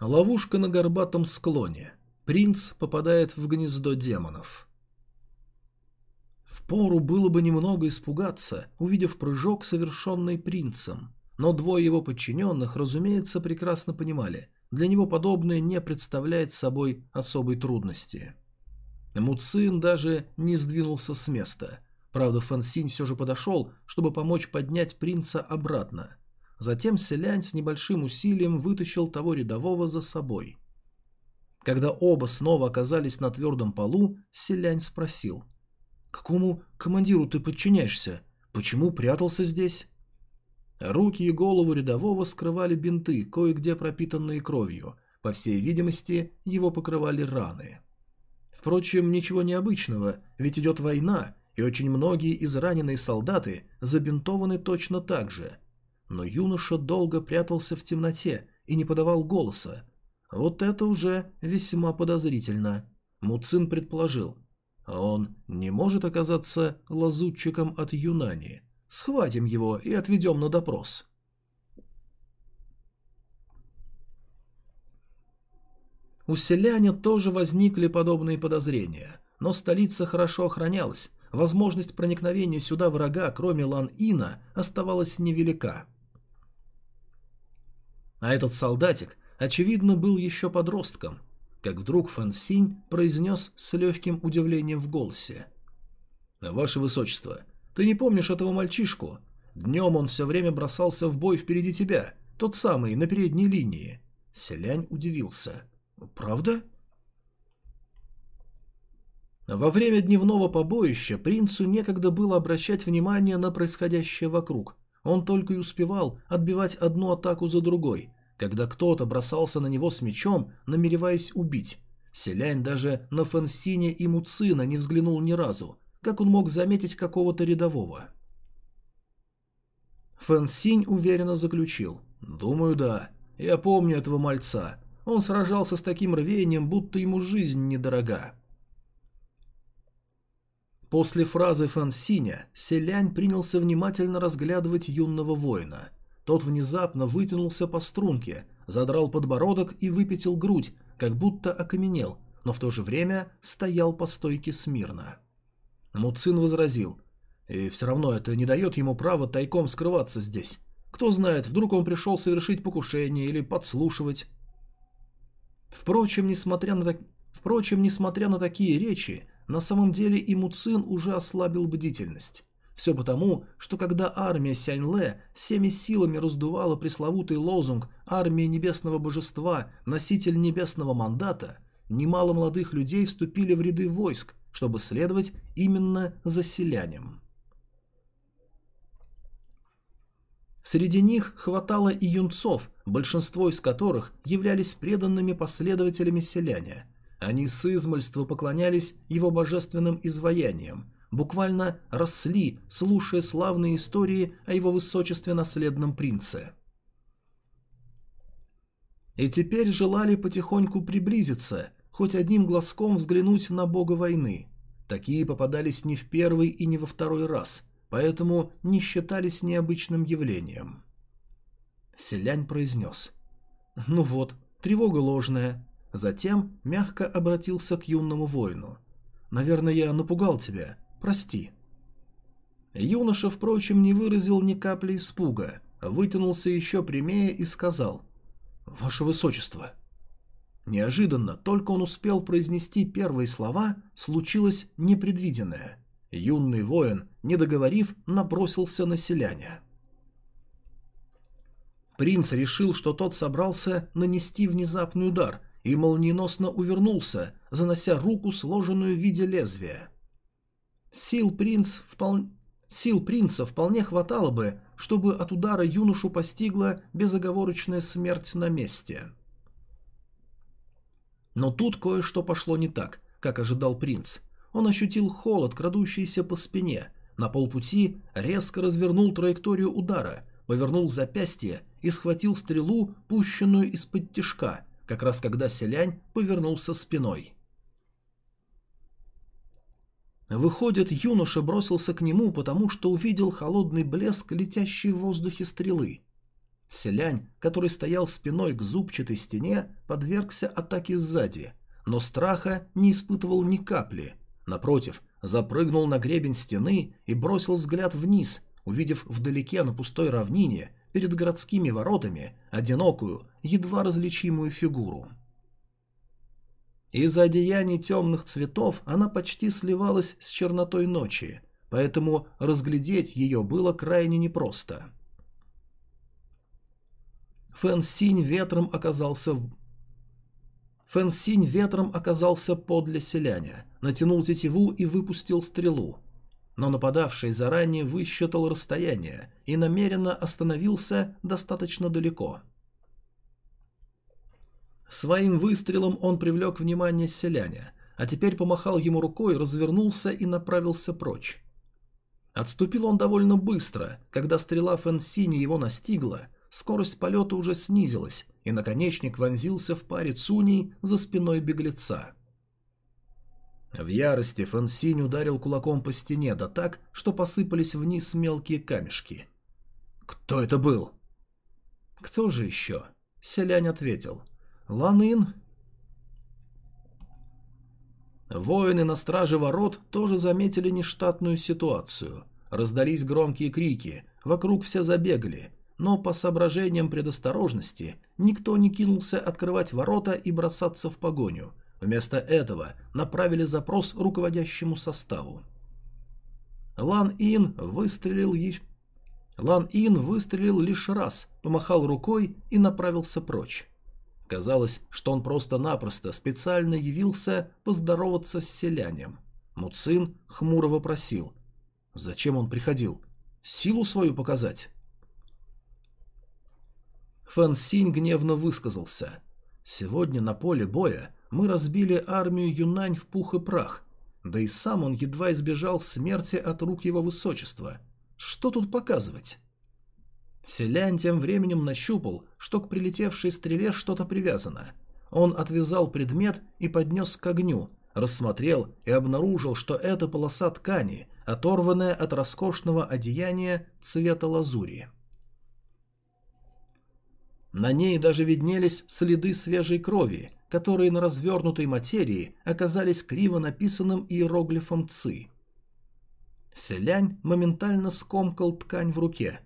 Ловушка на горбатом склоне. Принц попадает в гнездо демонов. Впору было бы немного испугаться, увидев прыжок, совершенный принцем. Но двое его подчиненных, разумеется, прекрасно понимали, для него подобное не представляет собой особой трудности. Муцин даже не сдвинулся с места. Правда, Фансинь все же подошел, чтобы помочь поднять принца обратно. Затем Селянь с небольшим усилием вытащил того рядового за собой. Когда оба снова оказались на твердом полу, Селянь спросил. «Какому командиру ты подчиняешься? Почему прятался здесь?» Руки и голову рядового скрывали бинты, кое-где пропитанные кровью. По всей видимости, его покрывали раны. Впрочем, ничего необычного, ведь идет война, и очень многие израненные солдаты забинтованы точно так же. Но юноша долго прятался в темноте и не подавал голоса. Вот это уже весьма подозрительно. Муцин предположил. Он не может оказаться лазутчиком от Юнани. Схватим его и отведем на допрос. У селяне тоже возникли подобные подозрения, но столица хорошо охранялась, возможность проникновения сюда врага, кроме Лан-Ина, оставалась невелика. А этот солдатик, очевидно, был еще подростком, как вдруг Фан Синь произнес с легким удивлением в голосе. «Ваше Высочество, ты не помнишь этого мальчишку? Днем он все время бросался в бой впереди тебя, тот самый, на передней линии». Селянь удивился. «Правда?» Во время дневного побоища принцу некогда было обращать внимание на происходящее вокруг. Он только и успевал отбивать одну атаку за другой, когда кто-то бросался на него с мечом, намереваясь убить. Селянь даже на Фансине и Муцина не взглянул ни разу, как он мог заметить какого-то рядового? Фэн Синь уверенно заключил. «Думаю, да. Я помню этого мальца. Он сражался с таким рвением, будто ему жизнь недорога». После фразы Фэн Синя Селянь принялся внимательно разглядывать юного воина. Тот внезапно вытянулся по струнке, задрал подбородок и выпятил грудь, как будто окаменел, но в то же время стоял по стойке смирно. Муцин возразил. И все равно это не дает ему права тайком скрываться здесь. Кто знает, вдруг он пришел совершить покушение или подслушивать. Впрочем, несмотря на, так... Впрочем, несмотря на такие речи, на самом деле и Муцин уже ослабил бдительность. Все потому, что когда армия Сяньле всеми силами раздувала пресловутый лозунг «Армия Небесного Божества, носитель небесного мандата», немало молодых людей вступили в ряды войск, чтобы следовать именно за селянем. Среди них хватало и юнцов, большинство из которых являлись преданными последователями селяня. Они с измольства поклонялись его божественным изваяниям, буквально росли, слушая славные истории о его высочестве наследном принце. И теперь желали потихоньку приблизиться хоть одним глазком взглянуть на бога войны. Такие попадались не в первый и не во второй раз, поэтому не считались необычным явлением. Селянь произнес. «Ну вот, тревога ложная». Затем мягко обратился к юному воину. «Наверное, я напугал тебя. Прости». Юноша, впрочем, не выразил ни капли испуга, вытянулся еще прямее и сказал. «Ваше Высочество, Неожиданно, только он успел произнести первые слова, случилось непредвиденное. Юный воин, не договорив, набросился на селяня. Принц решил, что тот собрался нанести внезапный удар, и молниеносно увернулся, занося руку, сложенную в виде лезвия. Сил, принц впол... Сил принца вполне хватало бы, чтобы от удара юношу постигла безоговорочная смерть на месте. Но тут кое-что пошло не так, как ожидал принц. Он ощутил холод, крадущийся по спине. На полпути резко развернул траекторию удара, повернул запястье и схватил стрелу, пущенную из-под тишка, как раз когда селянь повернулся спиной. Выходит, юноша бросился к нему, потому что увидел холодный блеск, летящий в воздухе стрелы. Селянь, который стоял спиной к зубчатой стене, подвергся атаке сзади, но страха не испытывал ни капли. Напротив, запрыгнул на гребень стены и бросил взгляд вниз, увидев вдалеке на пустой равнине перед городскими воротами одинокую, едва различимую фигуру. Из-за одеяний темных цветов она почти сливалась с чернотой ночи, поэтому разглядеть ее было крайне непросто. Фэн Синь ветром оказался Фэн Синь ветром оказался подле селяня, натянул тетиву и выпустил стрелу. Но нападавший заранее высчитал расстояние и намеренно остановился достаточно далеко. Своим выстрелом он привлек внимание селяня, а теперь помахал ему рукой, развернулся и направился прочь. Отступил он довольно быстро, когда стрела Фэнсини его настигла, скорость полета уже снизилась, и наконечник вонзился в паре цуней за спиной беглеца. В ярости Фансинь ударил кулаком по стене, да так, что посыпались вниз мелкие камешки. «Кто это был?» «Кто же еще?» Селянь ответил. «Ланын». Воины на страже ворот тоже заметили нештатную ситуацию. Раздались громкие крики, вокруг все забегали, но по соображениям предосторожности никто не кинулся открывать ворота и бросаться в погоню. Вместо этого направили запрос руководящему составу. Лан Ин выстрелил еще... Лан Ин выстрелил лишь раз, помахал рукой и направился прочь. Казалось, что он просто-напросто специально явился поздороваться с селянем. Муцин хмуро вопросил. Зачем он приходил? Силу свою показать? Фэн Синь гневно высказался. «Сегодня на поле боя мы разбили армию Юнань в пух и прах, да и сам он едва избежал смерти от рук его высочества. Что тут показывать?» Селянь тем временем нащупал, что к прилетевшей стреле что-то привязано. Он отвязал предмет и поднес к огню, рассмотрел и обнаружил, что это полоса ткани, оторванная от роскошного одеяния цвета лазури. На ней даже виднелись следы свежей крови, которые на развернутой материи оказались криво написанным иероглифом «ци». Селянь моментально скомкал ткань в руке.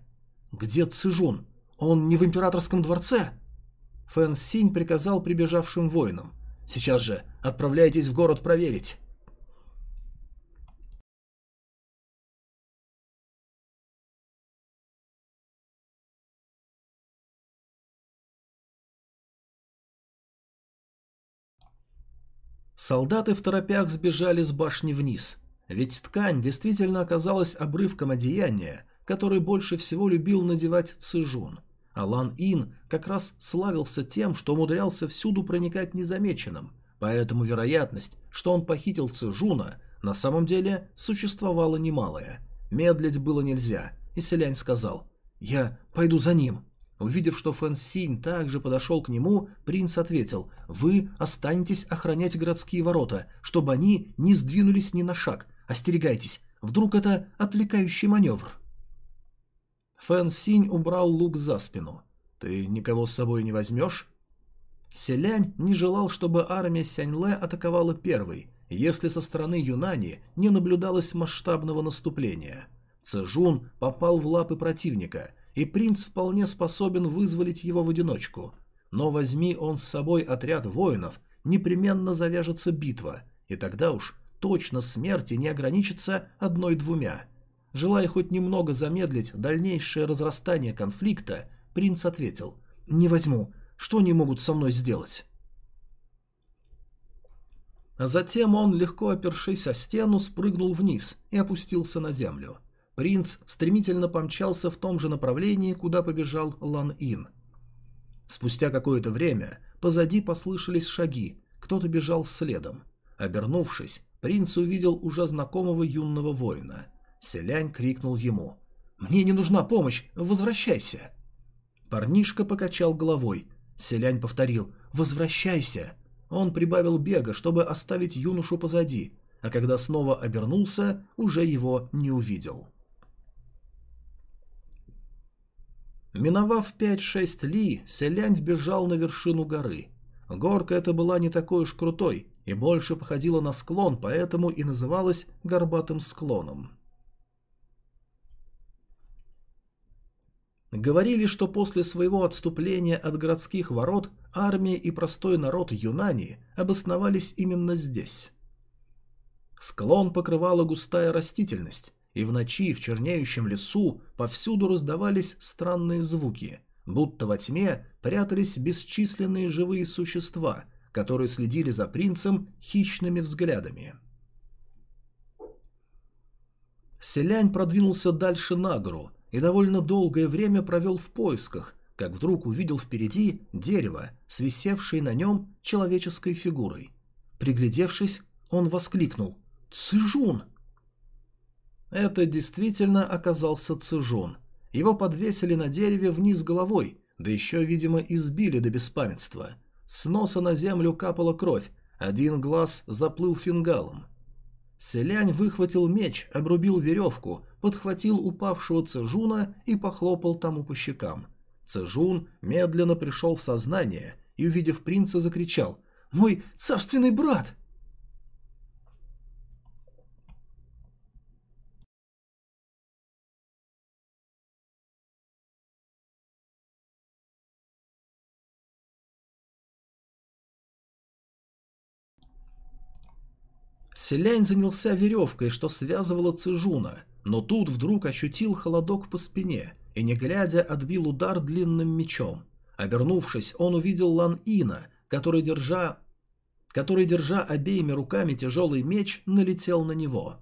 «Где Цижун? Он не в императорском дворце?» Фэн Синь приказал прибежавшим воинам. «Сейчас же отправляйтесь в город проверить». Солдаты в торопях сбежали с башни вниз, ведь ткань действительно оказалась обрывком одеяния, который больше всего любил надевать Цижун. Алан Ин как раз славился тем, что умудрялся всюду проникать незамеченным, поэтому вероятность, что он похитил Цижуна, на самом деле существовала немалая. Медлить было нельзя, и Селянь сказал «Я пойду за ним». Увидев, что Фэн Синь также подошел к нему, принц ответил, «Вы останетесь охранять городские ворота, чтобы они не сдвинулись ни на шаг. Остерегайтесь, вдруг это отвлекающий маневр». Фэн Синь убрал лук за спину. «Ты никого с собой не возьмешь?» Селянь не желал, чтобы армия Сяньле атаковала первой, если со стороны Юнани не наблюдалось масштабного наступления. Цежун попал в лапы противника – и принц вполне способен вызволить его в одиночку. Но возьми он с собой отряд воинов, непременно завяжется битва, и тогда уж точно смерти не ограничится одной-двумя. Желая хоть немного замедлить дальнейшее разрастание конфликта, принц ответил «Не возьму, что они могут со мной сделать?» А затем он, легко опершись о стену, спрыгнул вниз и опустился на землю. Принц стремительно помчался в том же направлении, куда побежал Лан-Ин. Спустя какое-то время позади послышались шаги, кто-то бежал следом. Обернувшись, принц увидел уже знакомого юного воина. Селянь крикнул ему «Мне не нужна помощь, возвращайся!» Парнишка покачал головой. Селянь повторил «Возвращайся!» Он прибавил бега, чтобы оставить юношу позади, а когда снова обернулся, уже его не увидел. Миновав 5-6 ли, Селянь бежал на вершину горы. Горка эта была не такой уж крутой и больше походила на склон, поэтому и называлась горбатым склоном. Говорили, что после своего отступления от городских ворот армия и простой народ Юнани обосновались именно здесь. Склон покрывала густая растительность, и в ночи в чернеющем лесу повсюду раздавались странные звуки, будто во тьме прятались бесчисленные живые существа, которые следили за принцем хищными взглядами. Селянь продвинулся дальше на гору и довольно долгое время провел в поисках, как вдруг увидел впереди дерево, свисевшее на нем человеческой фигурой. Приглядевшись, он воскликнул «Цижун!» Это действительно оказался Цижун. Его подвесили на дереве вниз головой, да еще, видимо, избили до беспамятства. С носа на землю капала кровь, один глаз заплыл фингалом. Селянь выхватил меч, обрубил веревку, подхватил упавшего Цежуна и похлопал тому по щекам. Цежун медленно пришел в сознание и, увидев принца, закричал «Мой царственный брат!» Селянь занялся веревкой, что связывало Цижуна, но тут вдруг ощутил холодок по спине и, не глядя, отбил удар длинным мечом. Обернувшись, он увидел Лан Ина, который, держа, который, держа обеими руками тяжелый меч, налетел на него.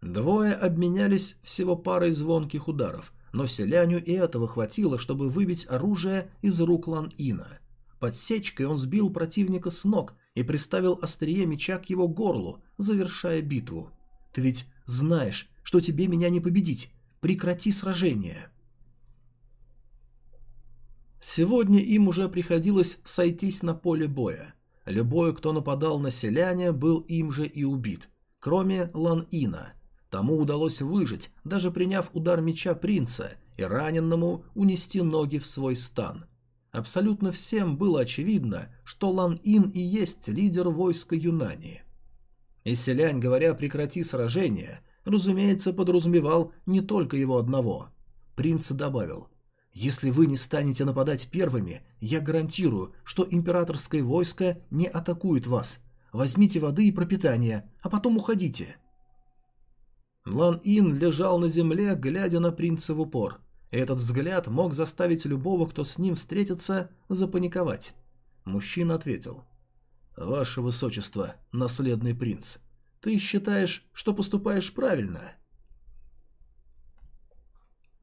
Двое обменялись всего парой звонких ударов, но селяню и этого хватило, чтобы выбить оружие из рук Лан Ина. Подсечкой он сбил противника с ног и приставил острие меча к его горлу, завершая битву. «Ты ведь знаешь, что тебе меня не победить. Прекрати сражение!» Сегодня им уже приходилось сойтись на поле боя. Любой, кто нападал на селяне, был им же и убит, кроме Лан-Ина. Тому удалось выжить, даже приняв удар меча принца, и раненному унести ноги в свой стан. Абсолютно всем было очевидно, что Лан Ин и есть лидер войска Юнани. И селянь, говоря «прекрати сражение», разумеется, подразумевал не только его одного. Принц добавил «Если вы не станете нападать первыми, я гарантирую, что императорское войско не атакует вас. Возьмите воды и пропитание, а потом уходите». Лан Ин лежал на земле, глядя на принца в упор – этот взгляд мог заставить любого, кто с ним встретится, запаниковать. Мужчина ответил. «Ваше Высочество, наследный принц, ты считаешь, что поступаешь правильно?»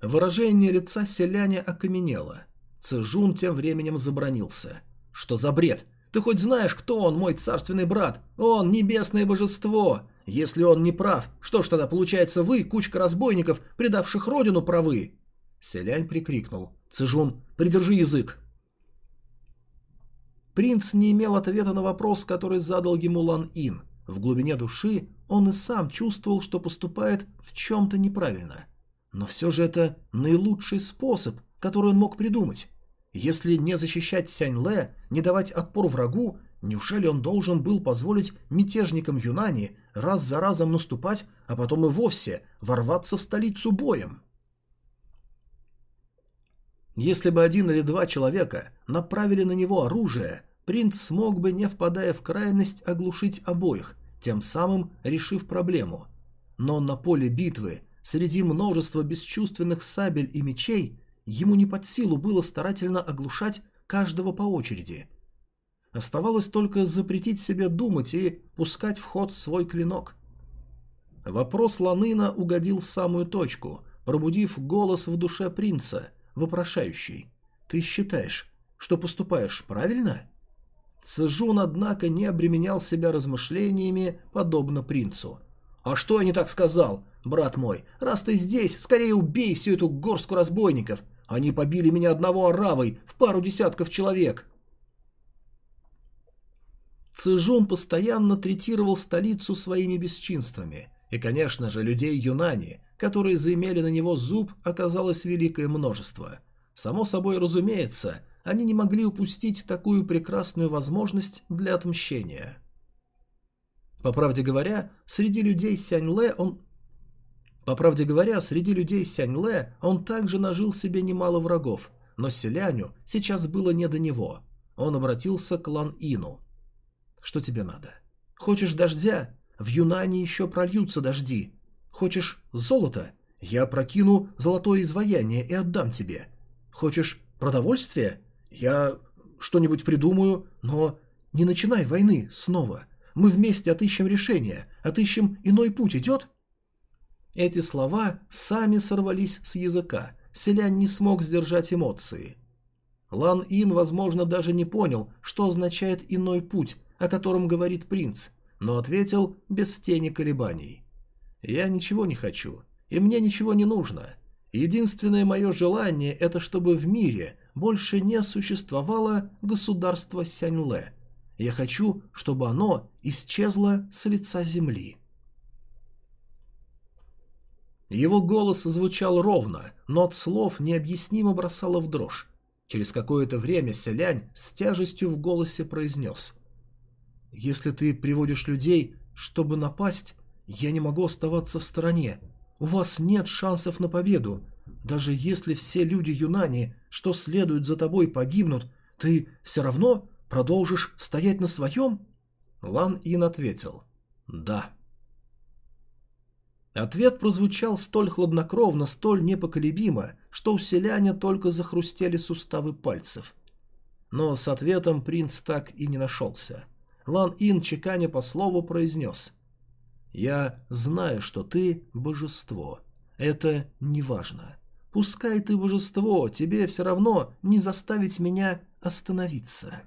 Выражение лица селяня окаменело. Цежун тем временем забронился. «Что за бред? Ты хоть знаешь, кто он, мой царственный брат? Он небесное божество! Если он не прав, что ж тогда получается вы, кучка разбойников, предавших родину, правы?» Селянь прикрикнул. «Цежун, придержи язык!» Принц не имел ответа на вопрос, который задал ему Лан Ин. В глубине души он и сам чувствовал, что поступает в чем-то неправильно. Но все же это наилучший способ, который он мог придумать. Если не защищать Сянь Лэ, не давать отпор врагу, неужели он должен был позволить мятежникам Юнани раз за разом наступать, а потом и вовсе ворваться в столицу боем? Если бы один или два человека направили на него оружие, принц смог бы, не впадая в крайность, оглушить обоих, тем самым решив проблему. Но на поле битвы, среди множества бесчувственных сабель и мечей, ему не под силу было старательно оглушать каждого по очереди. Оставалось только запретить себе думать и пускать в ход свой клинок. Вопрос Ланына угодил в самую точку, пробудив голос в душе принца – вопрошающий. «Ты считаешь, что поступаешь правильно?» Цзжун, однако, не обременял себя размышлениями, подобно принцу. «А что я не так сказал, брат мой? Раз ты здесь, скорее убей всю эту горстку разбойников. Они побили меня одного оравой в пару десятков человек». Цзжун постоянно третировал столицу своими бесчинствами. И, конечно же, людей Юнани, которые заимели на него зуб, оказалось великое множество. Само собой разумеется, они не могли упустить такую прекрасную возможность для отмщения. По правде говоря, среди людей Сяньле он... По правде говоря, среди людей Сяньле он также нажил себе немало врагов, но Селяню сейчас было не до него. Он обратился к Лан Ину. «Что тебе надо? Хочешь дождя? В Юнане еще прольются дожди. Хочешь золото? Я прокину золотое изваяние и отдам тебе. Хочешь продовольствие? Я что-нибудь придумаю, но не начинай войны снова. Мы вместе отыщем решение, отыщем иной путь идет?» Эти слова сами сорвались с языка. Селянь не смог сдержать эмоции. Лан Ин, возможно, даже не понял, что означает иной путь, о котором говорит принц, но ответил без тени колебаний. «Я ничего не хочу, и мне ничего не нужно. Единственное мое желание – это чтобы в мире больше не существовало государство Сяньле. Я хочу, чтобы оно исчезло с лица земли». Его голос звучал ровно, но от слов необъяснимо бросало в дрожь. Через какое-то время Селянь с тяжестью в голосе произнес. «Если ты приводишь людей, чтобы напасть, я не могу оставаться в стороне. У вас нет шансов на победу. Даже если все люди Юнани, что следуют за тобой, погибнут, ты все равно продолжишь стоять на своем?» Лан Ин ответил. «Да». Ответ прозвучал столь хладнокровно, столь непоколебимо, что у селяня только захрустели суставы пальцев. Но с ответом принц так и не нашелся. Лан Ин, чеканя по слову, произнес. «Я знаю, что ты божество. Это не важно. Пускай ты божество, тебе все равно не заставить меня остановиться».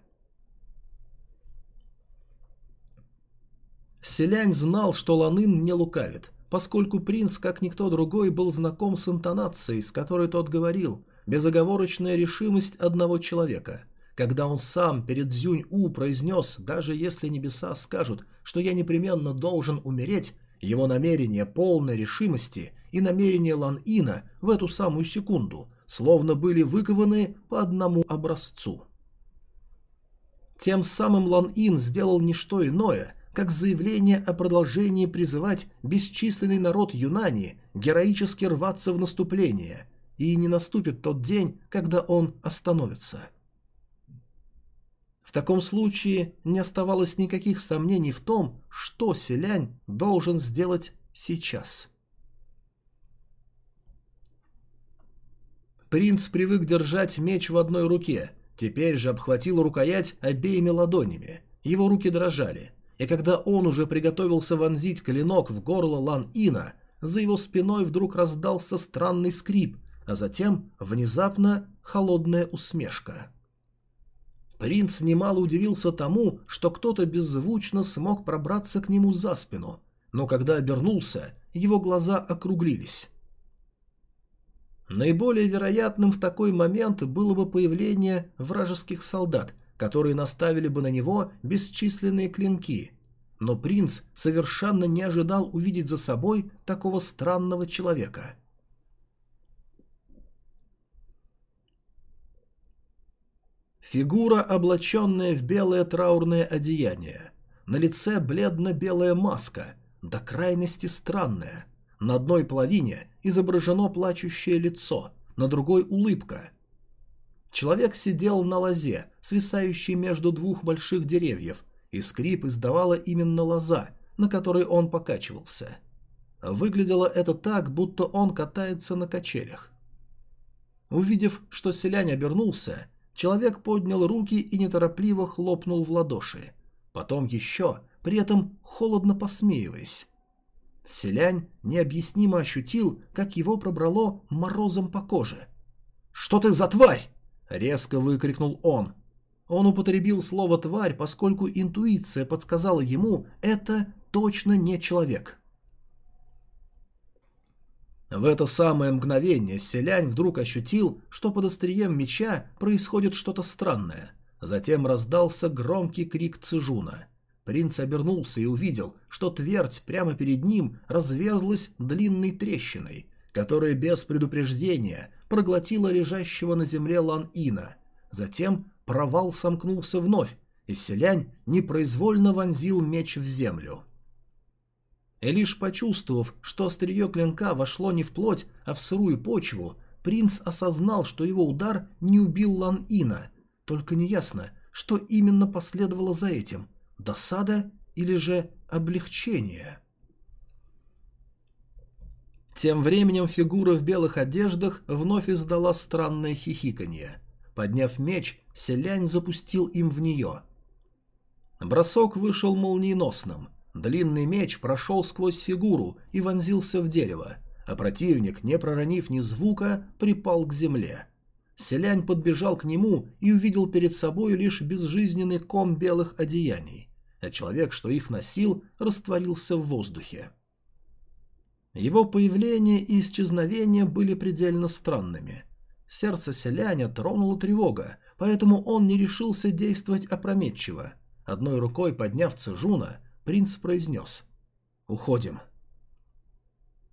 Селянь знал, что Ланын не лукавит – поскольку принц, как никто другой, был знаком с интонацией, с которой тот говорил, безоговорочная решимость одного человека. Когда он сам перед Зюнь-У произнес, даже если небеса скажут, что я непременно должен умереть, его намерение полной решимости и намерение Лан-Ина в эту самую секунду словно были выкованы по одному образцу. Тем самым Лан-Ин сделал не что иное – как заявление о продолжении призывать бесчисленный народ Юнани героически рваться в наступление, и не наступит тот день, когда он остановится. В таком случае не оставалось никаких сомнений в том, что селянь должен сделать сейчас. Принц привык держать меч в одной руке, теперь же обхватил рукоять обеими ладонями. Его руки дрожали – и когда он уже приготовился вонзить клинок в горло Лан-Ина, за его спиной вдруг раздался странный скрип, а затем внезапно холодная усмешка. Принц немало удивился тому, что кто-то беззвучно смог пробраться к нему за спину, но когда обернулся, его глаза округлились. Наиболее вероятным в такой момент было бы появление вражеских солдат, которые наставили бы на него бесчисленные клинки. Но принц совершенно не ожидал увидеть за собой такого странного человека. Фигура, облаченная в белое траурное одеяние. На лице бледно-белая маска, до крайности странная. На одной половине изображено плачущее лицо, на другой улыбка – Человек сидел на лозе, свисающей между двух больших деревьев, и скрип издавала именно лоза, на которой он покачивался. Выглядело это так, будто он катается на качелях. Увидев, что селянь обернулся, человек поднял руки и неторопливо хлопнул в ладоши. Потом еще, при этом холодно посмеиваясь. Селянь необъяснимо ощутил, как его пробрало морозом по коже. «Что ты за тварь?» Резко выкрикнул он. Он употребил слово «тварь», поскольку интуиция подсказала ему «это точно не человек». В это самое мгновение селянь вдруг ощутил, что под острием меча происходит что-то странное. Затем раздался громкий крик Цижуна. Принц обернулся и увидел, что твердь прямо перед ним разверзлась длинной трещиной, которая без предупреждения проглотила лежащего на земле Лан Ина. Затем провал сомкнулся вновь, и селянь непроизвольно вонзил меч в землю. И лишь почувствовав, что острие клинка вошло не в плоть, а в сырую почву, принц осознал, что его удар не убил Лан Ина. Только неясно, что именно последовало за этим – досада или же облегчение. Тем временем фигура в белых одеждах вновь издала странное хихиканье. Подняв меч, селянь запустил им в нее. Бросок вышел молниеносным. Длинный меч прошел сквозь фигуру и вонзился в дерево, а противник, не проронив ни звука, припал к земле. Селянь подбежал к нему и увидел перед собой лишь безжизненный ком белых одеяний, а человек, что их носил, растворился в воздухе. Его появление и исчезновение были предельно странными. Сердце селяня тронула тревога, поэтому он не решился действовать опрометчиво. Одной рукой подняв Цежуна, принц произнес «Уходим».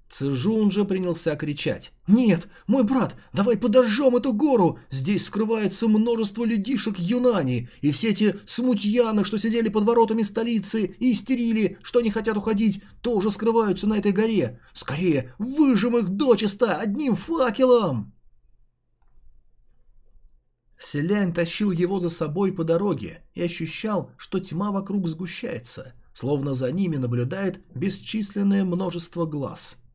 Цзжун же принялся кричать. «Нет, мой брат, давай подожжем эту гору! Здесь скрывается множество людишек Юнани, и все те смутьяны, что сидели под воротами столицы и истерили, что не хотят уходить, тоже скрываются на этой горе. Скорее, выжжем их дочисто одним факелом!» Селянь тащил его за собой по дороге и ощущал, что тьма вокруг сгущается, словно за ними наблюдает бесчисленное множество глаз –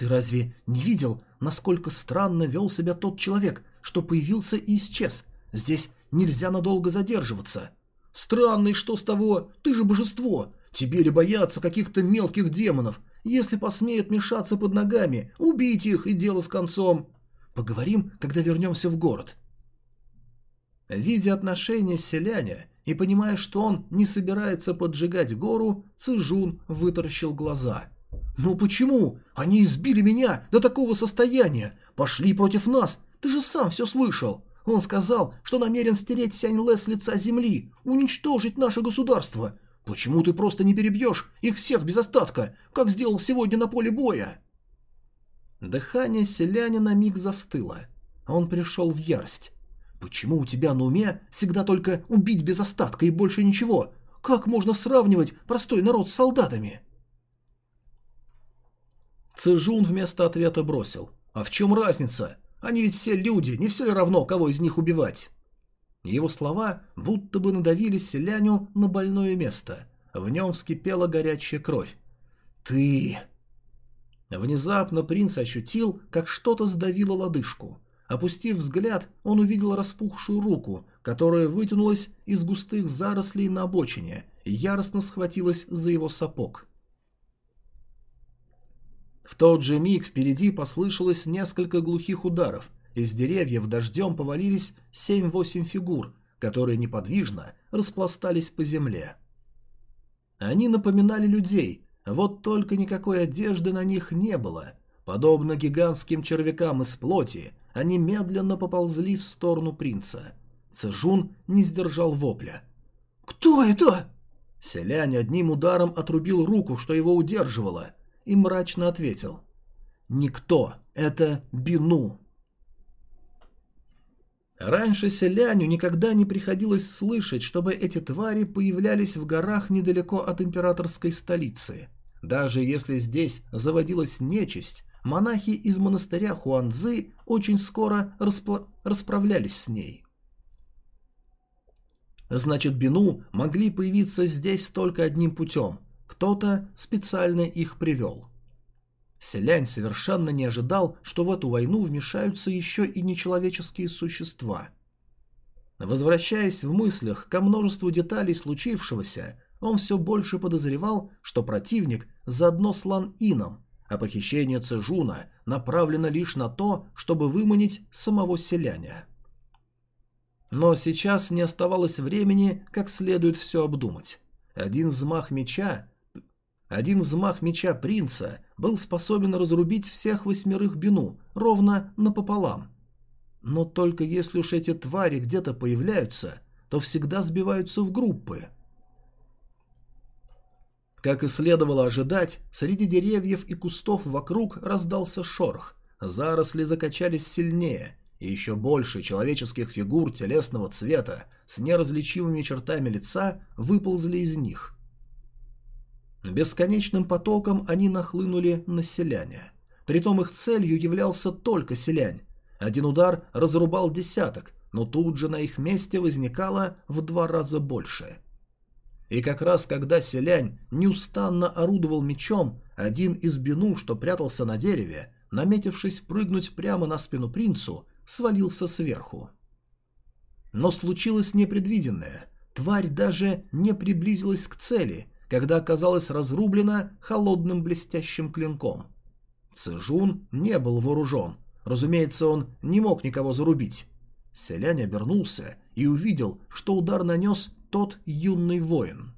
ты разве не видел, насколько странно вел себя тот человек, что появился и исчез? Здесь нельзя надолго задерживаться. Странный, что с того? Ты же божество. Тебе ли бояться каких-то мелких демонов? Если посмеют мешаться под ногами, убейте их и дело с концом. Поговорим, когда вернемся в город. Видя отношение селяня и понимая, что он не собирается поджигать гору, Цижун вытаращил глаза – «Ну почему? Они избили меня до такого состояния. Пошли против нас. Ты же сам все слышал. Он сказал, что намерен стереть Сянь-Ле с лица земли, уничтожить наше государство. Почему ты просто не перебьешь их всех без остатка, как сделал сегодня на поле боя?» Дыхание селяня на миг застыло. Он пришел в ярость. «Почему у тебя на уме всегда только убить без остатка и больше ничего? Как можно сравнивать простой народ с солдатами?» Цежун вместо ответа бросил. «А в чем разница? Они ведь все люди, не все ли равно, кого из них убивать?» Его слова будто бы надавили селяню на больное место. В нем вскипела горячая кровь. «Ты...» Внезапно принц ощутил, как что-то сдавило лодыжку. Опустив взгляд, он увидел распухшую руку, которая вытянулась из густых зарослей на обочине и яростно схватилась за его сапог. В тот же миг впереди послышалось несколько глухих ударов. Из деревьев дождем повалились семь-восемь фигур, которые неподвижно распластались по земле. Они напоминали людей, вот только никакой одежды на них не было. Подобно гигантским червякам из плоти, они медленно поползли в сторону принца. Цежун не сдержал вопля. «Кто это?» Селянь одним ударом отрубил руку, что его удерживало, и мрачно ответил. «Никто. Это Бину». Раньше селяню никогда не приходилось слышать, чтобы эти твари появлялись в горах недалеко от императорской столицы. Даже если здесь заводилась нечисть, монахи из монастыря Хуанзы очень скоро распла... расправлялись с ней. Значит, Бину могли появиться здесь только одним путем кто-то специально их привел. Селянь совершенно не ожидал, что в эту войну вмешаются еще и нечеловеческие существа. Возвращаясь в мыслях ко множеству деталей случившегося, он все больше подозревал, что противник заодно с Лан Ином, а похищение Цежуна направлено лишь на то, чтобы выманить самого селяня. Но сейчас не оставалось времени как следует все обдумать. Один взмах меча один взмах меча принца был способен разрубить всех восьмерых бину, ровно напополам. Но только если уж эти твари где-то появляются, то всегда сбиваются в группы. Как и следовало ожидать, среди деревьев и кустов вокруг раздался шорох. заросли закачались сильнее, и еще больше человеческих фигур телесного цвета с неразличимыми чертами лица выползли из них. Бесконечным потоком они нахлынули на селяне. Притом их целью являлся только селянь. Один удар разрубал десяток, но тут же на их месте возникало в два раза больше. И как раз когда селянь неустанно орудовал мечом, один из бину, что прятался на дереве, наметившись прыгнуть прямо на спину принцу, свалился сверху. Но случилось непредвиденное. Тварь даже не приблизилась к цели, когда оказалась разрублена холодным блестящим клинком. Цежун не был вооружен. Разумеется, он не мог никого зарубить. Селянь обернулся и увидел, что удар нанес тот юный воин.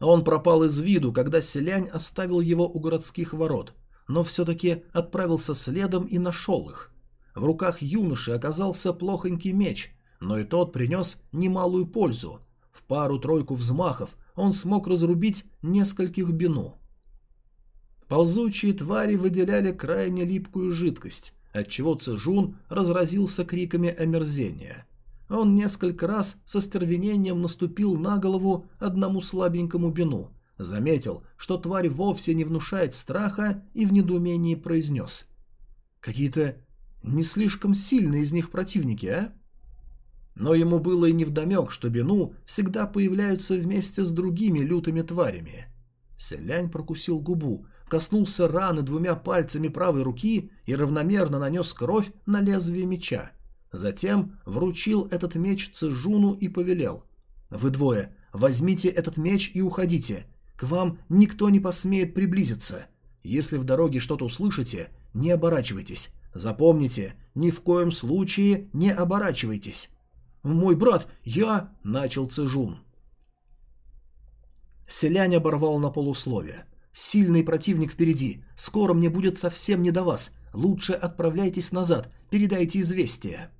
Он пропал из виду, когда селянь оставил его у городских ворот, но все-таки отправился следом и нашел их. В руках юноши оказался плохонький меч, но и тот принес немалую пользу. В пару-тройку взмахов он смог разрубить нескольких бину. Ползучие твари выделяли крайне липкую жидкость, отчего Цежун разразился криками омерзения. Он несколько раз со стервенением наступил на голову одному слабенькому бину, заметил, что тварь вовсе не внушает страха и в недоумении произнес. «Какие-то не слишком сильные из них противники, а?» Но ему было и невдомек, что Бину всегда появляются вместе с другими лютыми тварями. Селянь прокусил губу, коснулся раны двумя пальцами правой руки и равномерно нанес кровь на лезвие меча. Затем вручил этот меч Цежуну и повелел. «Вы двое, возьмите этот меч и уходите. К вам никто не посмеет приблизиться. Если в дороге что-то услышите, не оборачивайтесь. Запомните, ни в коем случае не оборачивайтесь». «Мой брат, я...» — начал Цежун. Селянь оборвал на полусловие. Сильный противник впереди. Скоро мне будет совсем не до вас. Лучше отправляйтесь назад. Передайте известие.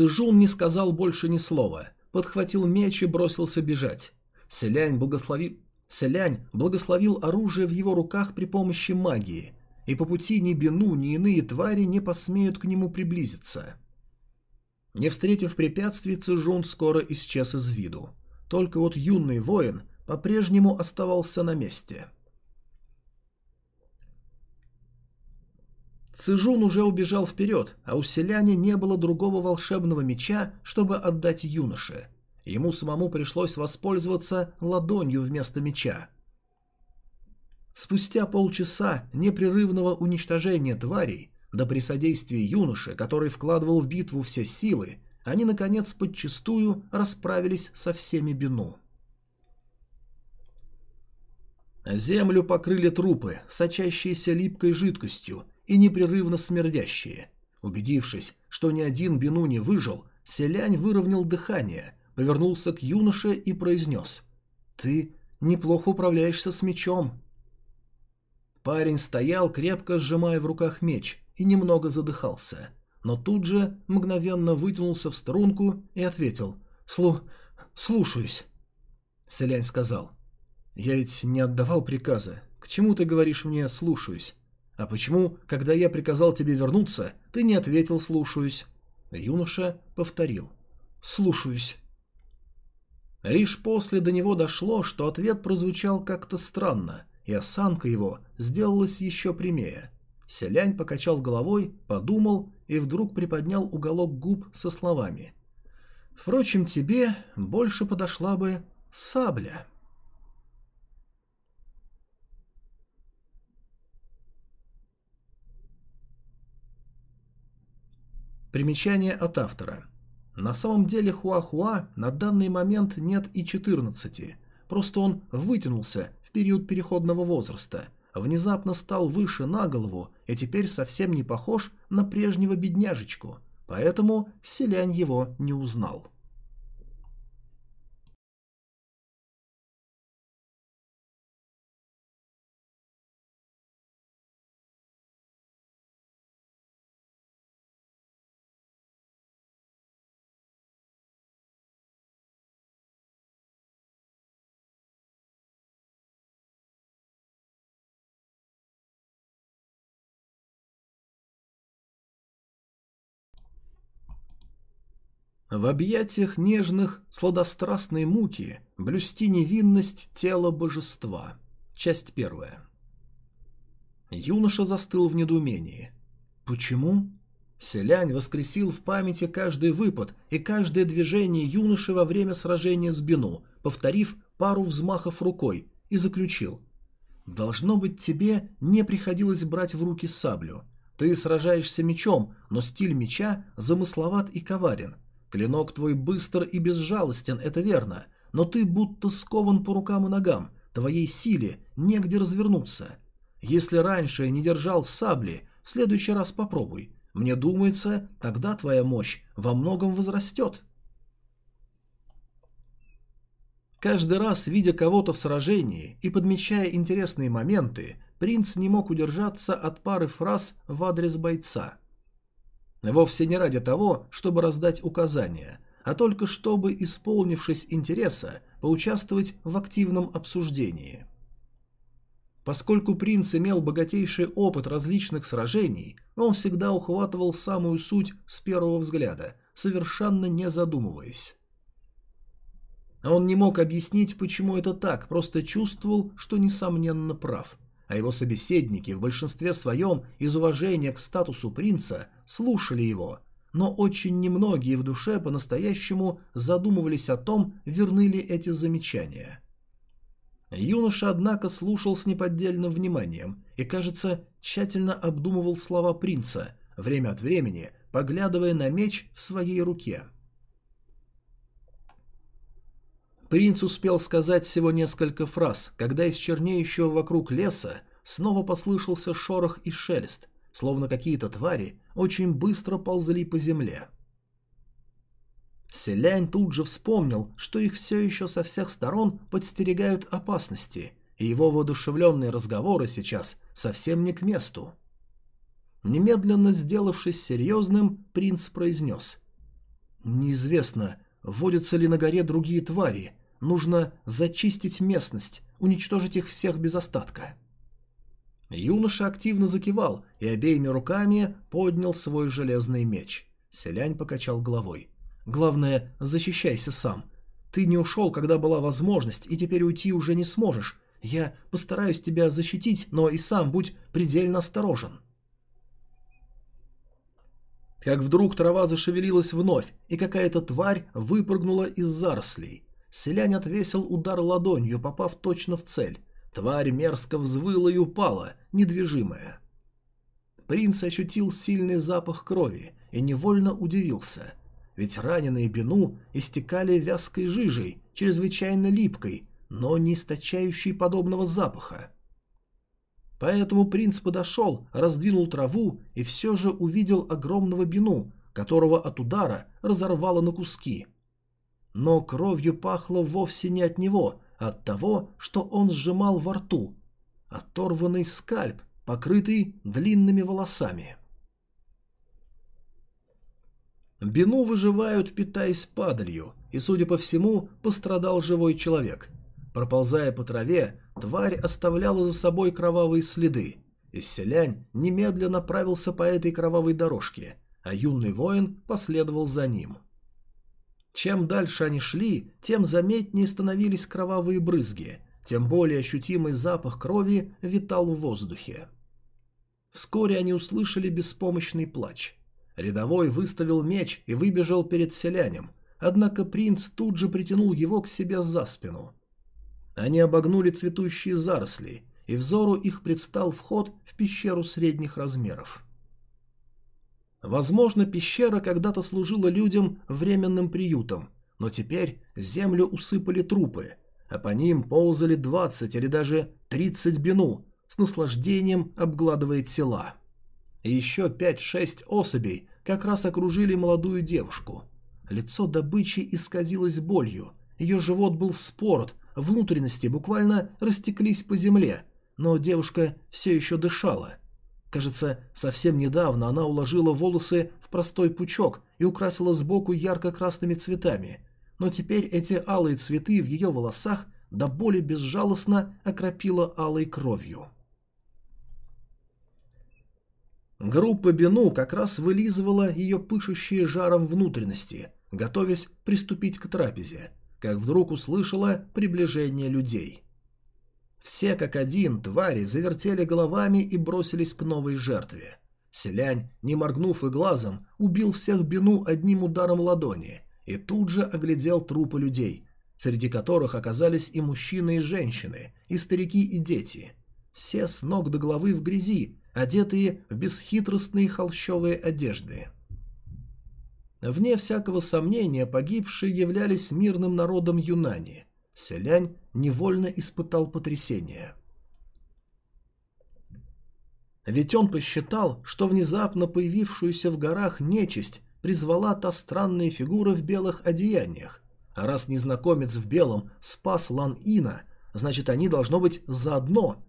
Цижун не сказал больше ни слова, подхватил меч и бросился бежать. Селянь благословил... Селянь благословил оружие в его руках при помощи магии, и по пути ни Бену, ни иные твари не посмеют к нему приблизиться. Не встретив препятствий, Цижун скоро исчез из виду. Только вот юный воин по-прежнему оставался на месте. Цижун уже убежал вперед, а у селяне не было другого волшебного меча, чтобы отдать юноше. Ему самому пришлось воспользоваться ладонью вместо меча. Спустя полчаса непрерывного уничтожения тварей, да при содействии юноши, который вкладывал в битву все силы, они, наконец, подчистую расправились со всеми бину. Землю покрыли трупы, сочащиеся липкой жидкостью, и непрерывно смердящие. Убедившись, что ни один Бину не выжил, селянь выровнял дыхание, повернулся к юноше и произнес «Ты неплохо управляешься с мечом». Парень стоял, крепко сжимая в руках меч, и немного задыхался, но тут же мгновенно вытянулся в струнку и ответил «Слу... слушаюсь». Селянь сказал «Я ведь не отдавал приказа. К чему ты говоришь мне «слушаюсь»? «А почему, когда я приказал тебе вернуться, ты не ответил «слушаюсь»?» Юноша повторил «слушаюсь». Лишь после до него дошло, что ответ прозвучал как-то странно, и осанка его сделалась еще прямее. Селянь покачал головой, подумал и вдруг приподнял уголок губ со словами «Впрочем, тебе больше подошла бы сабля». Примечание от автора. На самом деле Хуахуа на данный момент нет и 14, просто он вытянулся в период переходного возраста, внезапно стал выше на голову и теперь совсем не похож на прежнего бедняжечку. поэтому селянь его не узнал. В объятиях нежных, сладострастной муки блюсти невинность тела божества. Часть первая. Юноша застыл в недоумении. Почему? Селянь воскресил в памяти каждый выпад и каждое движение юноши во время сражения с Бину, повторив пару взмахов рукой, и заключил. «Должно быть, тебе не приходилось брать в руки саблю. Ты сражаешься мечом, но стиль меча замысловат и коварен. Клинок твой быстр и безжалостен, это верно, но ты будто скован по рукам и ногам, твоей силе негде развернуться. Если раньше не держал сабли, в следующий раз попробуй. Мне думается, тогда твоя мощь во многом возрастет. Каждый раз, видя кого-то в сражении и подмечая интересные моменты, принц не мог удержаться от пары фраз в адрес бойца – Вовсе не ради того, чтобы раздать указания, а только чтобы, исполнившись интереса, поучаствовать в активном обсуждении. Поскольку принц имел богатейший опыт различных сражений, он всегда ухватывал самую суть с первого взгляда, совершенно не задумываясь. Он не мог объяснить, почему это так, просто чувствовал, что несомненно прав – а его собеседники в большинстве своем из уважения к статусу принца слушали его, но очень немногие в душе по-настоящему задумывались о том, верны ли эти замечания. Юноша, однако, слушал с неподдельным вниманием и, кажется, тщательно обдумывал слова принца, время от времени поглядывая на меч в своей руке. Принц успел сказать всего несколько фраз, когда из чернеющего вокруг леса снова послышался шорох и шелест, словно какие-то твари очень быстро ползли по земле. Селянь тут же вспомнил, что их все еще со всех сторон подстерегают опасности, и его воодушевленные разговоры сейчас совсем не к месту. Немедленно сделавшись серьезным, принц произнес. «Неизвестно, водятся ли на горе другие твари, Нужно зачистить местность, уничтожить их всех без остатка. Юноша активно закивал и обеими руками поднял свой железный меч. Селянь покачал головой. «Главное, защищайся сам. Ты не ушел, когда была возможность, и теперь уйти уже не сможешь. Я постараюсь тебя защитить, но и сам будь предельно осторожен». Как вдруг трава зашевелилась вновь, и какая-то тварь выпрыгнула из зарослей. Селянь отвесил удар ладонью, попав точно в цель. Тварь мерзко взвыла и упала, недвижимая. Принц ощутил сильный запах крови и невольно удивился. Ведь раненые Бину истекали вязкой жижей, чрезвычайно липкой, но не источающей подобного запаха. Поэтому принц подошел, раздвинул траву и все же увидел огромного Бину, которого от удара разорвало на куски – но кровью пахло вовсе не от него, от того, что он сжимал во рту. Оторванный скальп, покрытый длинными волосами. Бину выживают, питаясь падалью, и, судя по всему, пострадал живой человек. Проползая по траве, тварь оставляла за собой кровавые следы, и селянь немедленно направился по этой кровавой дорожке, а юный воин последовал за ним. — чем дальше они шли, тем заметнее становились кровавые брызги, тем более ощутимый запах крови витал в воздухе. Вскоре они услышали беспомощный плач. Рядовой выставил меч и выбежал перед селянем, однако принц тут же притянул его к себе за спину. Они обогнули цветущие заросли, и взору их предстал вход в пещеру средних размеров. Возможно, пещера когда-то служила людям временным приютом, но теперь землю усыпали трупы, а по ним ползали 20 или даже 30 бину, с наслаждением обгладывая тела. И еще 5-6 особей, как раз окружили молодую девушку. Лицо добычи исказилось болью, ее живот был вспорот, внутренности буквально растеклись по земле, но девушка все еще дышала. Кажется, совсем недавно она уложила волосы в простой пучок и украсила сбоку ярко-красными цветами, но теперь эти алые цветы в ее волосах до боли безжалостно окропила алой кровью. Группа Бену как раз вылизывала ее пышущие жаром внутренности, готовясь приступить к трапезе, как вдруг услышала приближение людей. Все как один твари завертели головами и бросились к новой жертве. Селянь, не моргнув и глазом, убил всех Бену одним ударом ладони и тут же оглядел трупы людей, среди которых оказались и мужчины, и женщины, и старики, и дети. Все с ног до головы в грязи, одетые в бесхитростные холщовые одежды. Вне всякого сомнения погибшие являлись мирным народом Юнани. Селянь невольно испытал потрясение. Ведь он посчитал, что внезапно появившуюся в горах нечисть призвала та странная фигура в белых одеяниях. А раз незнакомец в белом спас Лан Ина, значит они должно быть заодно.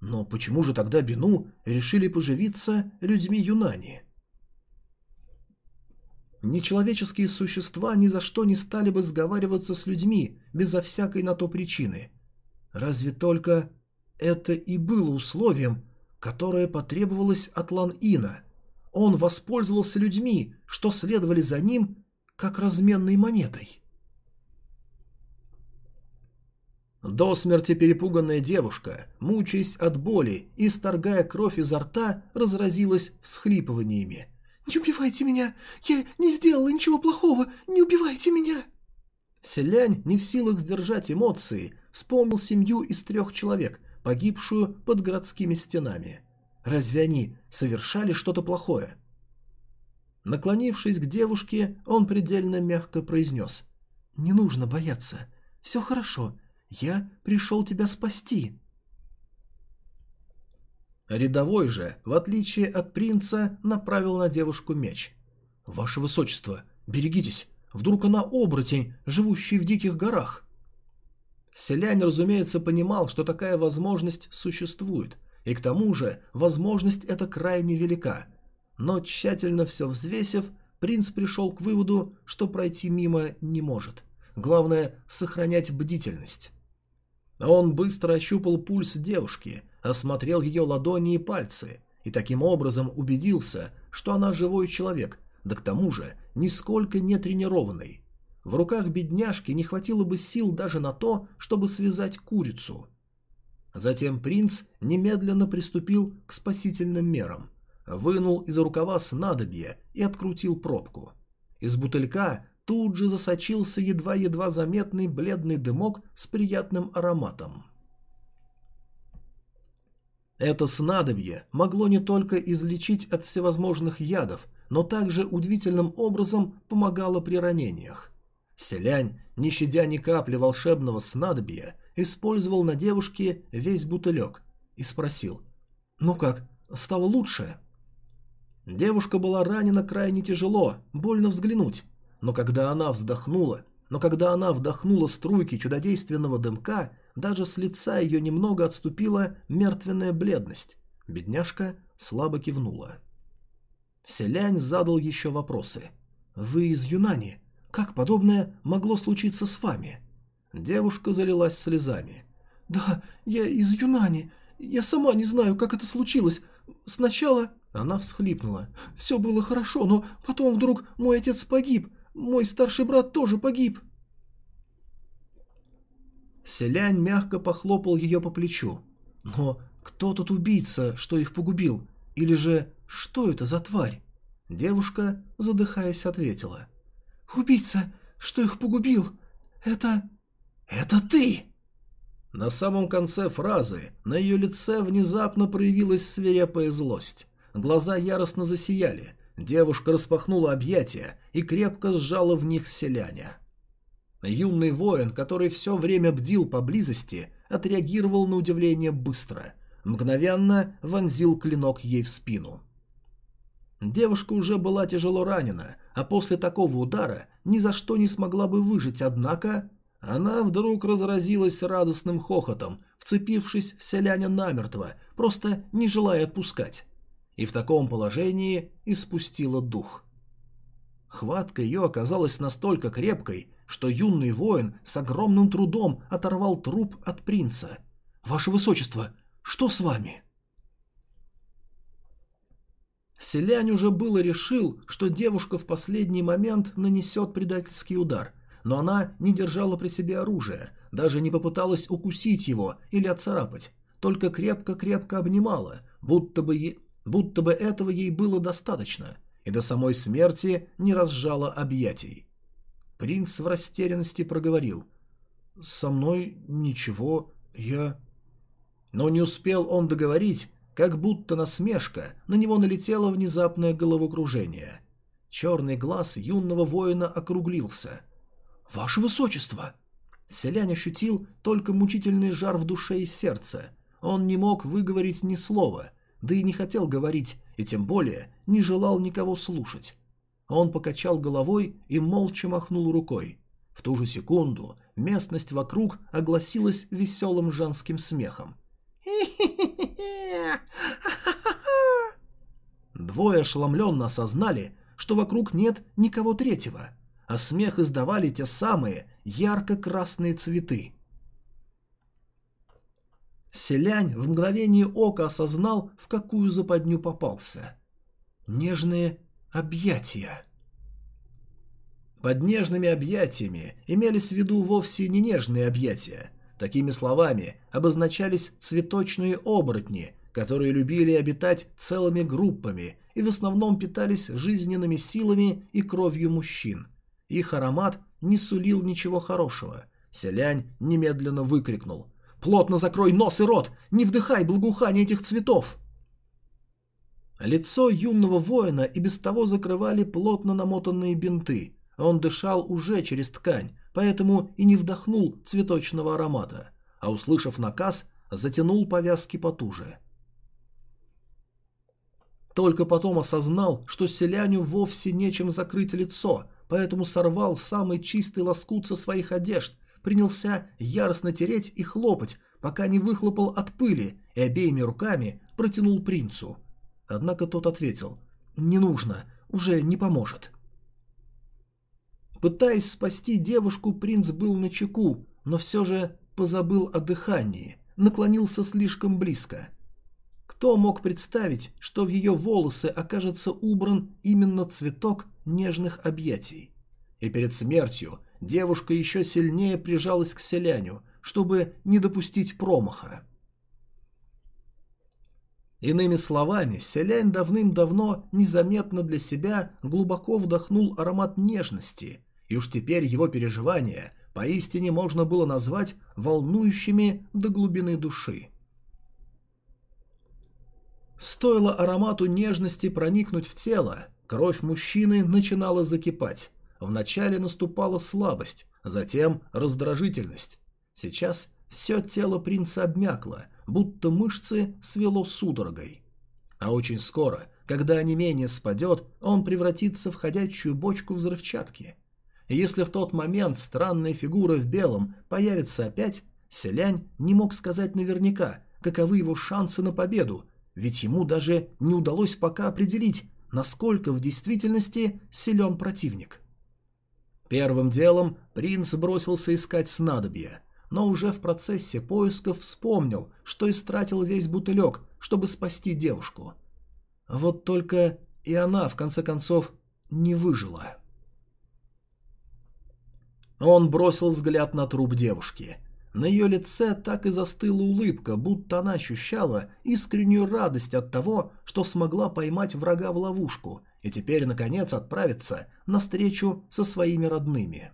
Но почему же тогда Бину решили поживиться людьми Юнани? Нечеловеческие существа ни за что не стали бы сговариваться с людьми, безо всякой на то причины. Разве только это и было условием, которое потребовалось от Лан-Ина. Он воспользовался людьми, что следовали за ним, как разменной монетой. До смерти перепуганная девушка, мучаясь от боли и сторгая кровь изо рта, разразилась всхлипываниями – «Не убивайте меня! Я не сделала ничего плохого! Не убивайте меня!» Селянь, не в силах сдержать эмоции, вспомнил семью из трех человек, погибшую под городскими стенами. Разве они совершали что-то плохое? Наклонившись к девушке, он предельно мягко произнес. «Не нужно бояться. Все хорошо. Я пришел тебя спасти». Рядовой же, в отличие от принца, направил на девушку меч. «Ваше высочество, берегитесь, вдруг она оборотень, живущий в диких горах». Селянь, разумеется, понимал, что такая возможность существует, и к тому же возможность эта крайне велика. Но тщательно все взвесив, принц пришел к выводу, что пройти мимо не может. Главное – сохранять бдительность. Он быстро ощупал пульс девушки – осмотрел ее ладони и пальцы и таким образом убедился, что она живой человек, да к тому же нисколько не тренированный. В руках бедняжки не хватило бы сил даже на то, чтобы связать курицу. Затем принц немедленно приступил к спасительным мерам. Вынул из рукава снадобье и открутил пробку. Из бутылька тут же засочился едва-едва заметный бледный дымок с приятным ароматом. Это снадобье могло не только излечить от всевозможных ядов, но также удивительным образом помогало при ранениях. Селянь, не щадя ни капли волшебного снадобья, использовал на девушке весь бутылек и спросил «Ну как, стало лучше?» Девушка была ранена крайне тяжело, больно взглянуть, но когда она вздохнула, но когда она вдохнула струйки чудодейственного дымка, даже с лица ее немного отступила мертвенная бледность. Бедняжка слабо кивнула. Селянь задал еще вопросы. «Вы из Юнани. Как подобное могло случиться с вами?» Девушка залилась слезами. «Да, я из Юнани. Я сама не знаю, как это случилось. Сначала...» Она всхлипнула. «Все было хорошо, но потом вдруг мой отец погиб. Мой старший брат тоже погиб». Селянь мягко похлопал ее по плечу. «Но кто тут убийца, что их погубил? Или же что это за тварь?» Девушка, задыхаясь, ответила. «Убийца, что их погубил? Это... это ты!» На самом конце фразы на ее лице внезапно проявилась свирепая злость. Глаза яростно засияли. Девушка распахнула объятия и крепко сжала в них селяня. Юный воин, который все время бдил поблизости, отреагировал на удивление быстро. Мгновенно вонзил клинок ей в спину. Девушка уже была тяжело ранена, а после такого удара ни за что не смогла бы выжить, однако... Она вдруг разразилась радостным хохотом, вцепившись в селяня намертво, просто не желая отпускать. И в таком положении испустила дух. Хватка ее оказалась настолько крепкой, что юный воин с огромным трудом оторвал труп от принца. «Ваше высочество, что с вами?» Селянь уже было решил, что девушка в последний момент нанесет предательский удар, но она не держала при себе оружие, даже не попыталась укусить его или отцарапать, только крепко-крепко обнимала, будто бы, е... будто бы этого ей было достаточно, и до самой смерти не разжала объятий. Принц в растерянности проговорил. «Со мной ничего, я...» Но не успел он договорить, как будто насмешка, на него налетело внезапное головокружение. Черный глаз юного воина округлился. «Ваше высочество!» Селянь ощутил только мучительный жар в душе и сердце. Он не мог выговорить ни слова, да и не хотел говорить, и тем более не желал никого слушать. Он покачал головой и молча махнул рукой. В ту же секунду местность вокруг огласилась веселым женским смехом. Двое ошеломленно осознали, что вокруг нет никого третьего, а смех издавали те самые ярко-красные цветы. Селянь в мгновение ока осознал, в какую западню попался. Нежные объятия. Под нежными объятиями имелись в виду вовсе не нежные объятия. Такими словами обозначались цветочные оборотни, которые любили обитать целыми группами и в основном питались жизненными силами и кровью мужчин. Их аромат не сулил ничего хорошего. Селянь немедленно выкрикнул. «Плотно закрой нос и рот! Не вдыхай благоухание этих цветов!» Лицо юного воина и без того закрывали плотно намотанные бинты. Он дышал уже через ткань, поэтому и не вдохнул цветочного аромата. А услышав наказ, затянул повязки потуже. Только потом осознал, что селяню вовсе нечем закрыть лицо, поэтому сорвал самый чистый лоскут со своих одежд, принялся яростно тереть и хлопать, пока не выхлопал от пыли и обеими руками протянул принцу. Однако тот ответил «Не нужно, уже не поможет». Пытаясь спасти девушку, принц был на чеку, но все же позабыл о дыхании, наклонился слишком близко. Кто мог представить, что в ее волосы окажется убран именно цветок нежных объятий? И перед смертью девушка еще сильнее прижалась к селяню, чтобы не допустить промаха. Иными словами, селянь давным-давно незаметно для себя глубоко вдохнул аромат нежности, и уж теперь его переживания поистине можно было назвать волнующими до глубины души. Стоило аромату нежности проникнуть в тело, кровь мужчины начинала закипать. Вначале наступала слабость, затем раздражительность. Сейчас все тело принца обмякло, будто мышцы свело судорогой. А очень скоро, когда онемение спадет, он превратится в ходячую бочку взрывчатки. если в тот момент странная фигура в белом появится опять, Селянь не мог сказать наверняка, каковы его шансы на победу, ведь ему даже не удалось пока определить, насколько в действительности силен противник. Первым делом принц бросился искать снадобье, но уже в процессе поисков вспомнил, что истратил весь бутылек, чтобы спасти девушку. Вот только и она, в конце концов, не выжила. Он бросил взгляд на труп девушки. На ее лице так и застыла улыбка, будто она ощущала искреннюю радость от того, что смогла поймать врага в ловушку и теперь, наконец, отправиться на встречу со своими родными.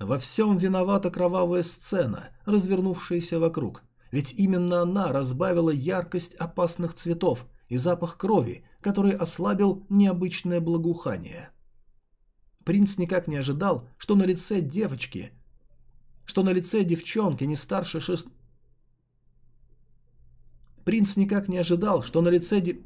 Во всем виновата кровавая сцена, развернувшаяся вокруг, ведь именно она разбавила яркость опасных цветов и запах крови, который ослабил необычное благоухание. Принц никак не ожидал, что на лице девочки что на лице девчонки не старше шест... Принц никак не ожидал, что на лице де...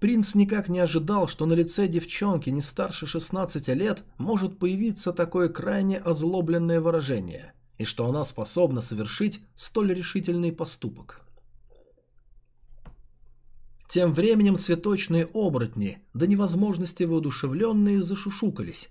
Принц никак не ожидал, что на лице девчонки не старше 16 лет может появиться такое крайне озлобленное выражение, и что она способна совершить столь решительный поступок. Тем временем цветочные оборотни, до невозможности воодушевленные, зашушукались.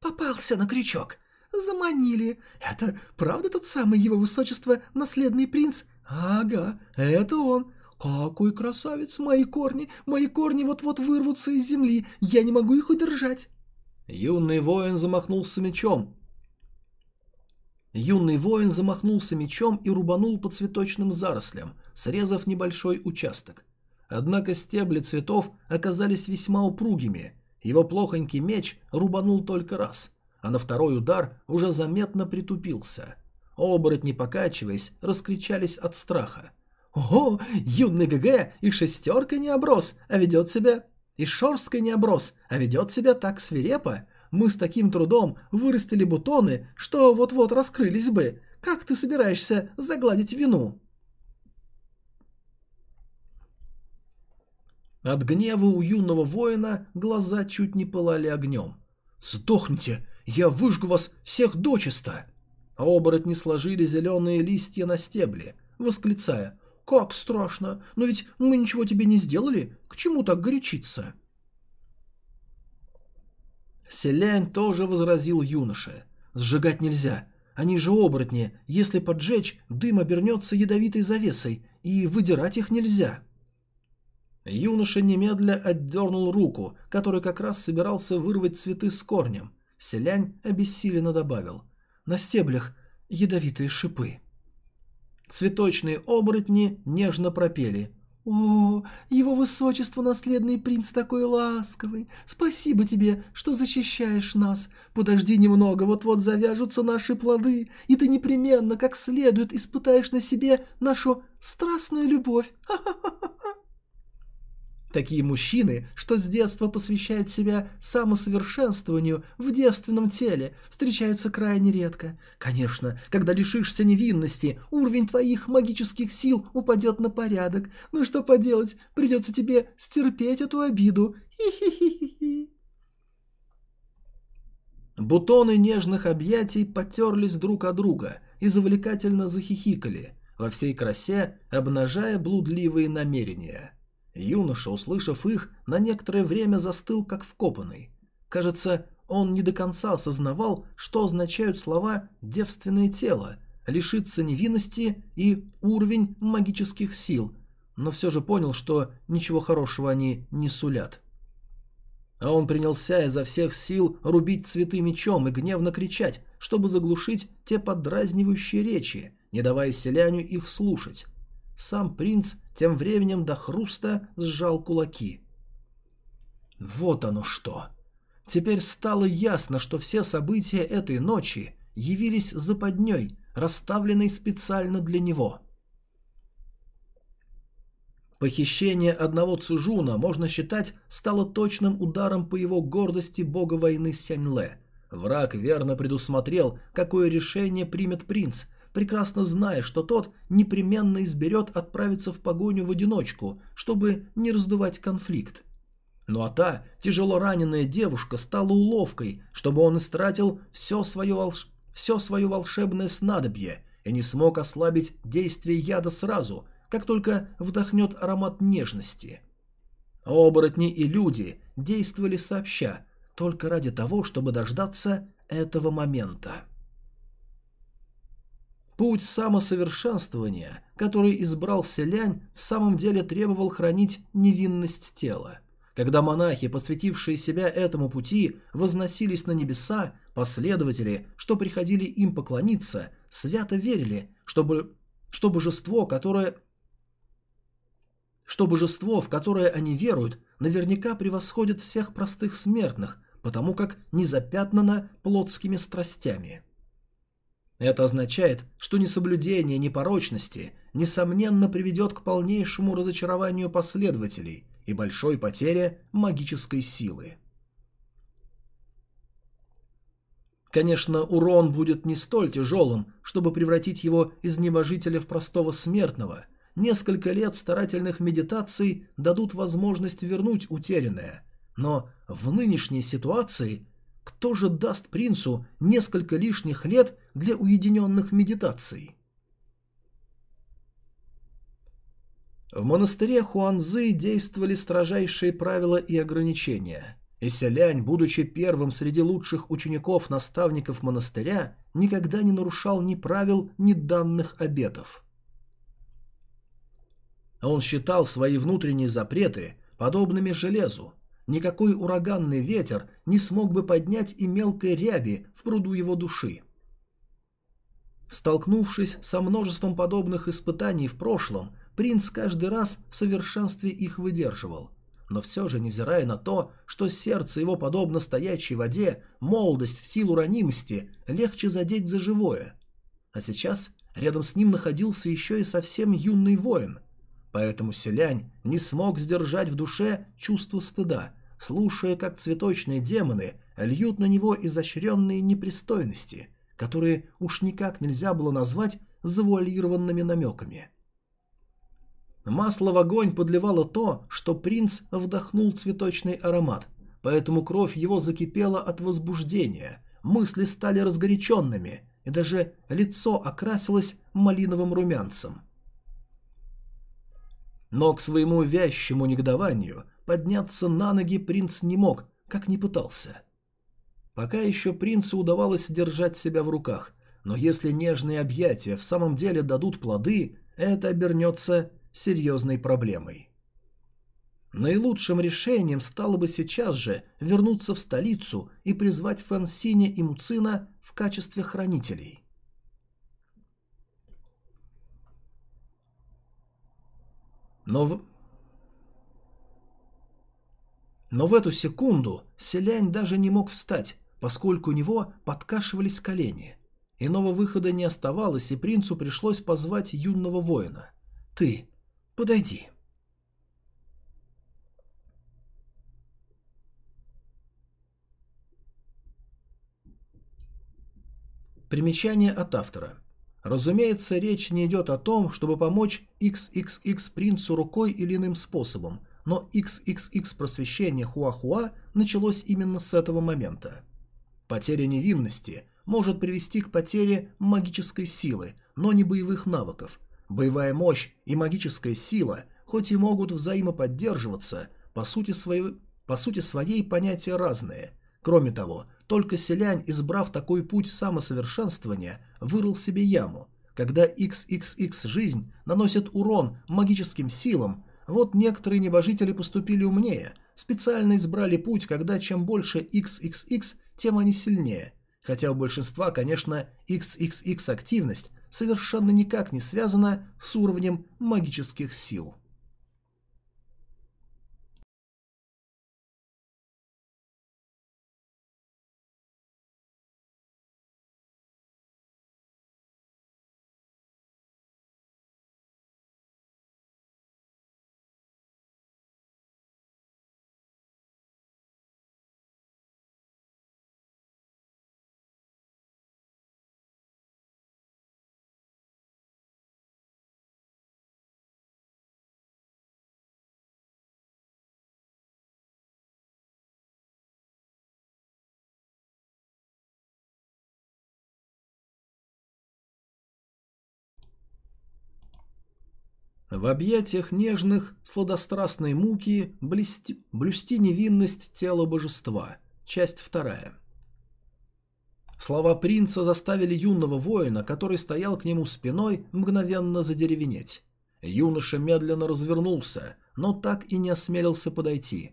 «Попался на крючок! Заманили! Это правда тот самый его высочество, наследный принц? Ага, это он! Какой красавец! Мои корни! Мои корни вот-вот вырвутся из земли! Я не могу их удержать!» Юный воин замахнулся мечом. Юный воин замахнулся мечом и рубанул по цветочным зарослям, срезав небольшой участок. Однако стебли цветов оказались весьма упругими. Его плохонький меч рубанул только раз, а на второй удар уже заметно притупился. Оборотни, покачиваясь, раскричались от страха. «О, юный ГГ и шестерка не оброс, а ведет себя... И шерсткой не оброс, а ведет себя так свирепо. Мы с таким трудом вырастили бутоны, что вот-вот раскрылись бы. Как ты собираешься загладить вину?» От гнева у юного воина глаза чуть не пылали огнем. «Сдохните! Я выжгу вас всех дочисто!» А оборотни сложили зеленые листья на стебле, восклицая «Как страшно! Но ведь мы ничего тебе не сделали! К чему так горячиться?» Селянь тоже возразил юноше. «Сжигать нельзя. Они же оборотни. Если поджечь, дым обернется ядовитой завесой, и выдирать их нельзя». Юноша немедля отдернул руку, который как раз собирался вырвать цветы с корнем. Селянь обессиленно добавил. «На стеблях ядовитые шипы». Цветочные оборотни нежно пропели. «О, его высочество, наследный принц такой ласковый! Спасибо тебе, что защищаешь нас! Подожди немного, вот-вот завяжутся наши плоды, и ты непременно, как следует, испытаешь на себе нашу страстную любовь! Ха-ха-ха!» Такие мужчины, что с детства посвящают себя самосовершенствованию в девственном теле, встречаются крайне редко. Конечно, когда лишишься невинности, уровень твоих магических сил упадет на порядок. Ну что поделать, придется тебе стерпеть эту обиду. Хи-хи-хи-хи. Бутоны нежных объятий потерлись друг о друга и завлекательно захихикали, во всей красе обнажая блудливые намерения. Юноша, услышав их, на некоторое время застыл как вкопанный. Кажется, он не до конца осознавал, что означают слова «девственное тело», «лишиться невинности» и «уровень магических сил», но все же понял, что ничего хорошего они не сулят. А он принялся изо всех сил рубить цветы мечом и гневно кричать, чтобы заглушить те подразнивающие речи, не давая селяню их слушать. Сам принц тем временем до хруста сжал кулаки. Вот оно что. Теперь стало ясно, что все события этой ночи явились западней, расставленной специально для него. Похищение одного Цужуна, можно считать, стало точным ударом по его гордости бога войны Сяньле. Враг верно предусмотрел, какое решение примет принц, прекрасно зная, что тот непременно изберет отправиться в погоню в одиночку, чтобы не раздувать конфликт. Ну а та, тяжело раненая девушка, стала уловкой, чтобы он истратил все свое, волш... все свое волшебное снадобье и не смог ослабить действие яда сразу, как только вдохнет аромат нежности. Оборотни и люди действовали сообща, только ради того, чтобы дождаться этого момента. Путь самосовершенствования, который избрал Селянь, в самом деле требовал хранить невинность тела. Когда монахи, посвятившие себя этому пути, возносились на небеса, последователи, что приходили им поклониться, свято верили, чтобы, что божество, которое что божество, в которое они веруют, наверняка превосходит всех простых смертных, потому как не запятнано плотскими страстями. Это означает, что несоблюдение непорочности несомненно приведет к полнейшему разочарованию последователей и большой потере магической силы. Конечно, урон будет не столь тяжелым, чтобы превратить его из небожителя в простого смертного. Несколько лет старательных медитаций дадут возможность вернуть утерянное. Но в нынешней ситуации кто же даст принцу несколько лишних лет для уединенных медитаций? В монастыре Хуанзы действовали строжайшие правила и ограничения. И Селянь, будучи первым среди лучших учеников-наставников монастыря, никогда не нарушал ни правил, ни данных обетов. Он считал свои внутренние запреты подобными железу. Никакой ураганный ветер не смог бы поднять и мелкой ряби в пруду его души. Столкнувшись со множеством подобных испытаний в прошлом, принц каждый раз в совершенстве их выдерживал. Но все же, невзирая на то, что сердце его подобно стоячей воде, молодость в силу ранимости легче задеть за живое. А сейчас рядом с ним находился еще и совсем юный воин. Поэтому селянь не смог сдержать в душе чувство стыда, слушая, как цветочные демоны льют на него изощренные непристойности, которые уж никак нельзя было назвать завуалированными намеками. Масло в огонь подливало то, что принц вдохнул цветочный аромат, поэтому кровь его закипела от возбуждения, мысли стали разгоряченными, и даже лицо окрасилось малиновым румянцем. Но к своему вязчему негодованию подняться на ноги принц не мог, как ни пытался. Пока еще принцу удавалось держать себя в руках, но если нежные объятия в самом деле дадут плоды, это обернется серьезной проблемой. Наилучшим решением стало бы сейчас же вернуться в столицу и призвать Фэн Синя и Муцина в качестве хранителей. Но в... Но в эту секунду Селянь даже не мог встать, поскольку у него подкашивались колени. Иного выхода не оставалось, и принцу пришлось позвать юного воина. «Ты, Подойди. Примечание от автора. Разумеется, речь не идет о том, чтобы помочь XXX принцу рукой или иным способом, но XXX просвещение Хуахуа началось именно с этого момента. Потеря невинности может привести к потере магической силы, но не боевых навыков, Боевая мощь и магическая сила, хоть и могут взаимоподдерживаться, по сути, своей, по сути своей понятия разные. Кроме того, только селянь, избрав такой путь самосовершенствования, вырыл себе яму. Когда XXX жизнь наносит урон магическим силам, вот некоторые небожители поступили умнее, специально избрали путь, когда чем больше XXX, тем они сильнее. Хотя у большинства, конечно, XXX активность совершенно никак не связана с уровнем магических сил. В объятиях нежных, сладострастной муки блести, блюсти невинность тела божества. Часть вторая. Слова принца заставили юного воина, который стоял к нему спиной, мгновенно задеревенеть. Юноша медленно развернулся, но так и не осмелился подойти.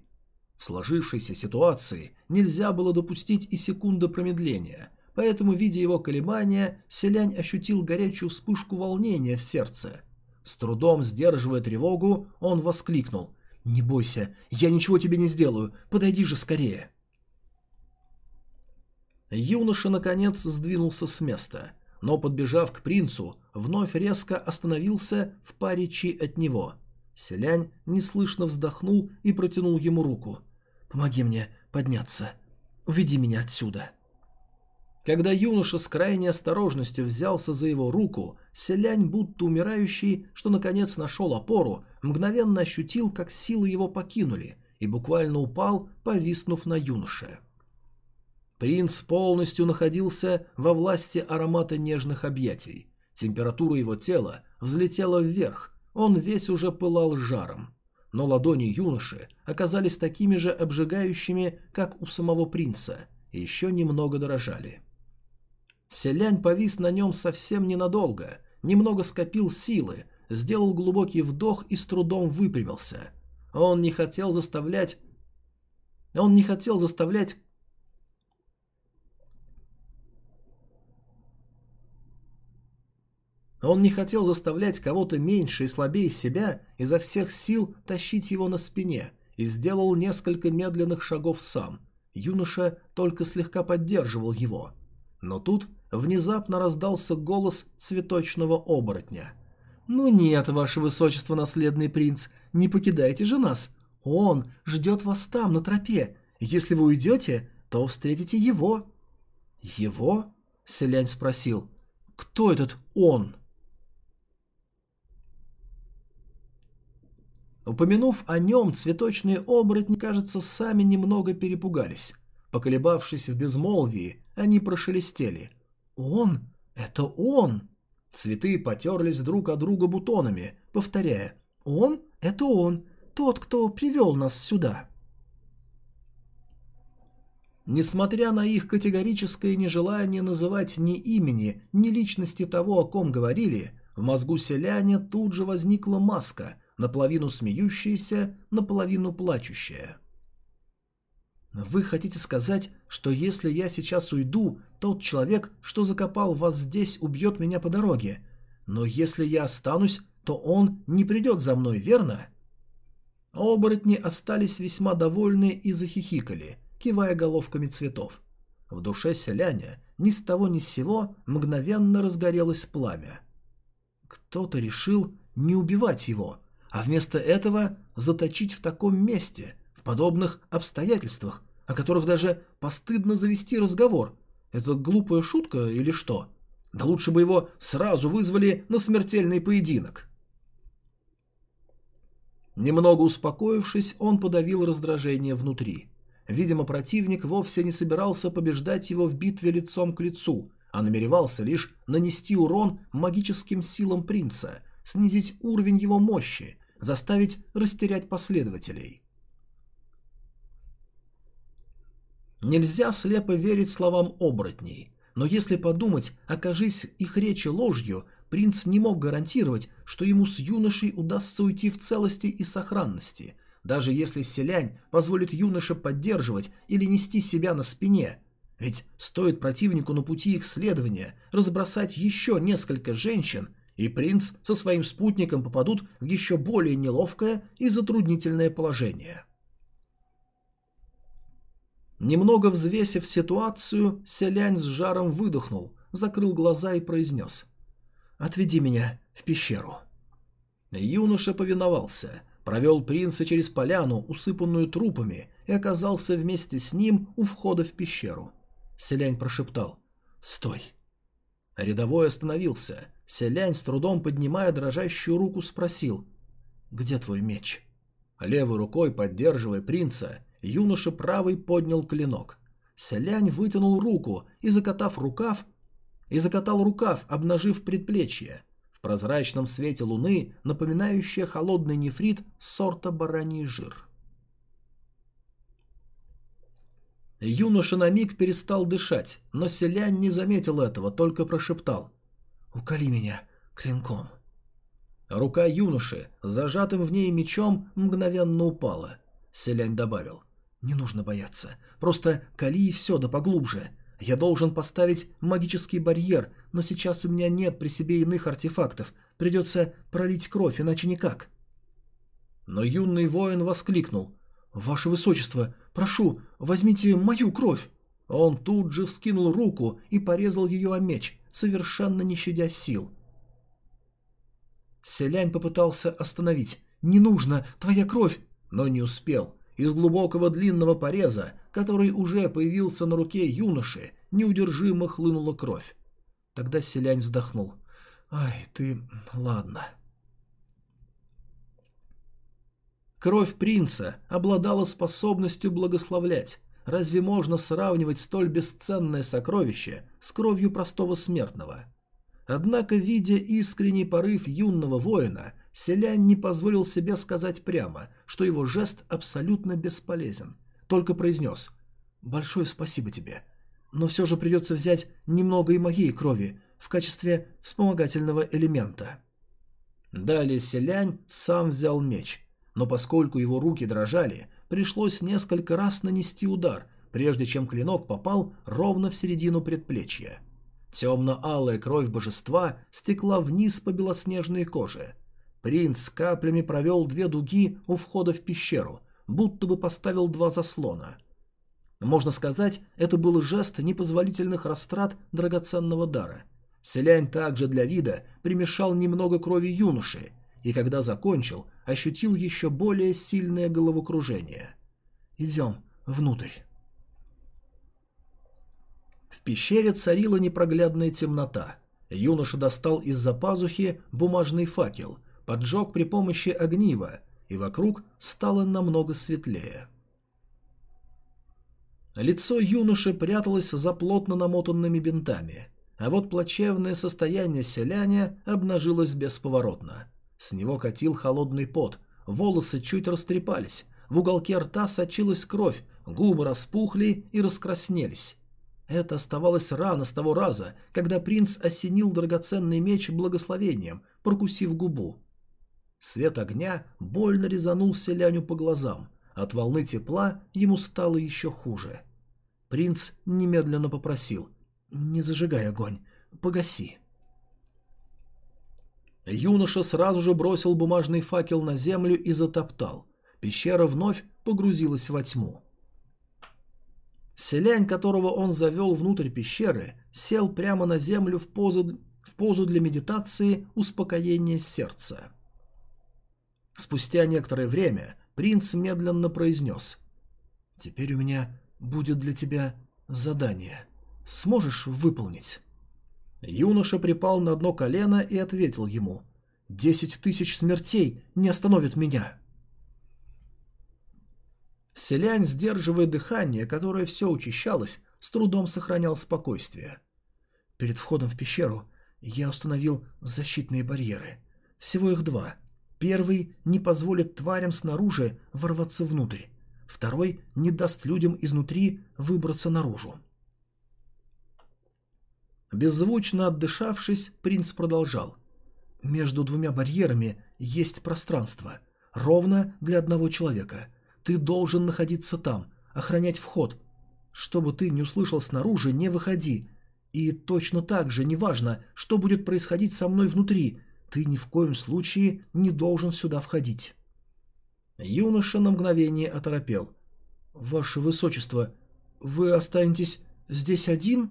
В сложившейся ситуации нельзя было допустить и секунды промедления, поэтому, видя его колебания, селянь ощутил горячую вспышку волнения в сердце – с трудом сдерживая тревогу, он воскликнул. «Не бойся, я ничего тебе не сделаю, подойди же скорее!» Юноша, наконец, сдвинулся с места, но, подбежав к принцу, вновь резко остановился в паре чи от него. Селянь неслышно вздохнул и протянул ему руку. «Помоги мне подняться. Уведи меня отсюда». Когда юноша с крайней осторожностью взялся за его руку, селянь, будто умирающий, что наконец нашел опору, мгновенно ощутил, как силы его покинули, и буквально упал, повиснув на юноше. Принц полностью находился во власти аромата нежных объятий. Температура его тела взлетела вверх, он весь уже пылал жаром. Но ладони юноши оказались такими же обжигающими, как у самого принца, и еще немного дорожали. Селянь повис на нем совсем ненадолго, немного скопил силы, сделал глубокий вдох и с трудом выпрямился. Он не хотел заставлять... Он не хотел заставлять... Он не хотел заставлять кого-то меньше и слабее себя изо всех сил тащить его на спине и сделал несколько медленных шагов сам. Юноша только слегка поддерживал его. Но тут внезапно раздался голос цветочного оборотня. «Ну нет, ваше высочество, наследный принц, не покидайте же нас. Он ждет вас там, на тропе. Если вы уйдете, то встретите его». «Его?» — селянь спросил. «Кто этот он?» Упомянув о нем, цветочные оборотни, кажется, сами немного перепугались. Поколебавшись в безмолвии, они прошелестели. «Он? Это он!» Цветы потерлись друг о друга бутонами, повторяя «Он? Это он! Тот, кто привел нас сюда!» Несмотря на их категорическое нежелание называть ни имени, ни личности того, о ком говорили, в мозгу селяне тут же возникла маска, наполовину смеющаяся, наполовину плачущая. Вы хотите сказать, что если я сейчас уйду, тот человек, что закопал вас здесь, убьет меня по дороге? Но если я останусь, то он не придет за мной, верно?» Оборотни остались весьма довольны и захихикали, кивая головками цветов. В душе селяня ни с того ни с сего мгновенно разгорелось пламя. Кто-то решил не убивать его, а вместо этого заточить в таком месте, в подобных обстоятельствах, о которых даже постыдно завести разговор. Это глупая шутка или что? Да лучше бы его сразу вызвали на смертельный поединок. Немного успокоившись, он подавил раздражение внутри. Видимо, противник вовсе не собирался побеждать его в битве лицом к лицу, а намеревался лишь нанести урон магическим силам принца, снизить уровень его мощи, заставить растерять последователей. Нельзя слепо верить словам оборотней, но если подумать, окажись их речи ложью, принц не мог гарантировать, что ему с юношей удастся уйти в целости и сохранности, даже если селянь позволит юноше поддерживать или нести себя на спине. Ведь стоит противнику на пути их следования разбросать еще несколько женщин, и принц со своим спутником попадут в еще более неловкое и затруднительное положение. Немного взвесив ситуацию, селянь с жаром выдохнул, закрыл глаза и произнес «Отведи меня в пещеру». Юноша повиновался, провел принца через поляну, усыпанную трупами, и оказался вместе с ним у входа в пещеру. Селянь прошептал «Стой». Рядовой остановился. Селянь, с трудом поднимая дрожащую руку, спросил «Где твой меч?» Левой рукой, поддерживая принца, юноша правый поднял клинок. Селянь вытянул руку и, закатав рукав, и закатал рукав, обнажив предплечье. В прозрачном свете луны, напоминающее холодный нефрит сорта бараний жир. Юноша на миг перестал дышать, но селянь не заметил этого, только прошептал «Уколи меня клинком». Рука юноши, зажатым в ней мечом, мгновенно упала. Селянь добавил «Не нужно бояться. Просто кали и все, да поглубже. Я должен поставить магический барьер, но сейчас у меня нет при себе иных артефактов. Придется пролить кровь, иначе никак». Но юный воин воскликнул. «Ваше Высочество, прошу, возьмите мою кровь!» Он тут же вскинул руку и порезал ее о меч, совершенно не щадя сил. Селянь попытался остановить. «Не нужно, твоя кровь!» но не успел Из глубокого длинного пореза, который уже появился на руке юноши, неудержимо хлынула кровь. Тогда селянь вздохнул. «Ай, ты... ладно». Кровь принца обладала способностью благословлять. Разве можно сравнивать столь бесценное сокровище с кровью простого смертного? Однако, видя искренний порыв юного воина, селянь не позволил себе сказать прямо, что его жест абсолютно бесполезен. Только произнес «Большое спасибо тебе, но все же придется взять немного и моей крови в качестве вспомогательного элемента». Далее селянь сам взял меч, но поскольку его руки дрожали, пришлось несколько раз нанести удар, прежде чем клинок попал ровно в середину предплечья. Темно-алая кровь божества стекла вниз по белоснежной коже. Принц каплями провел две дуги у входа в пещеру, будто бы поставил два заслона. Можно сказать, это был жест непозволительных растрат драгоценного дара. Селянь также для вида примешал немного крови юноши, и когда закончил, ощутил еще более сильное головокружение. «Идем внутрь». В пещере царила непроглядная темнота. Юноша достал из-за пазухи бумажный факел, поджег при помощи огнива, и вокруг стало намного светлее. Лицо юноши пряталось за плотно намотанными бинтами, а вот плачевное состояние селяня обнажилось бесповоротно. С него катил холодный пот, волосы чуть растрепались, в уголке рта сочилась кровь, губы распухли и раскраснелись. Это оставалось рано с того раза, когда принц осенил драгоценный меч благословением, прокусив губу. Свет огня больно резанул селяню по глазам. От волны тепла ему стало еще хуже. Принц немедленно попросил «Не зажигай огонь, погаси». Юноша сразу же бросил бумажный факел на землю и затоптал. Пещера вновь погрузилась во тьму. Селянь, которого он завел внутрь пещеры, сел прямо на землю в позу, в позу для медитации успокоения сердца. Спустя некоторое время принц медленно произнес «Теперь у меня будет для тебя задание. Сможешь выполнить?» Юноша припал на одно колено и ответил ему «Десять тысяч смертей не остановят меня». Селянь, сдерживая дыхание, которое все учащалось, с трудом сохранял спокойствие. Перед входом в пещеру я установил защитные барьеры. Всего их два. Первый не позволит тварям снаружи ворваться внутрь. Второй не даст людям изнутри выбраться наружу. Беззвучно отдышавшись, принц продолжал. «Между двумя барьерами есть пространство. Ровно для одного человека. Ты должен находиться там, охранять вход. Чтобы ты не услышал снаружи, не выходи. И точно так же, неважно, что будет происходить со мной внутри, ты ни в коем случае не должен сюда входить. Юноша на мгновение оторопел. «Ваше Высочество, вы останетесь здесь один?»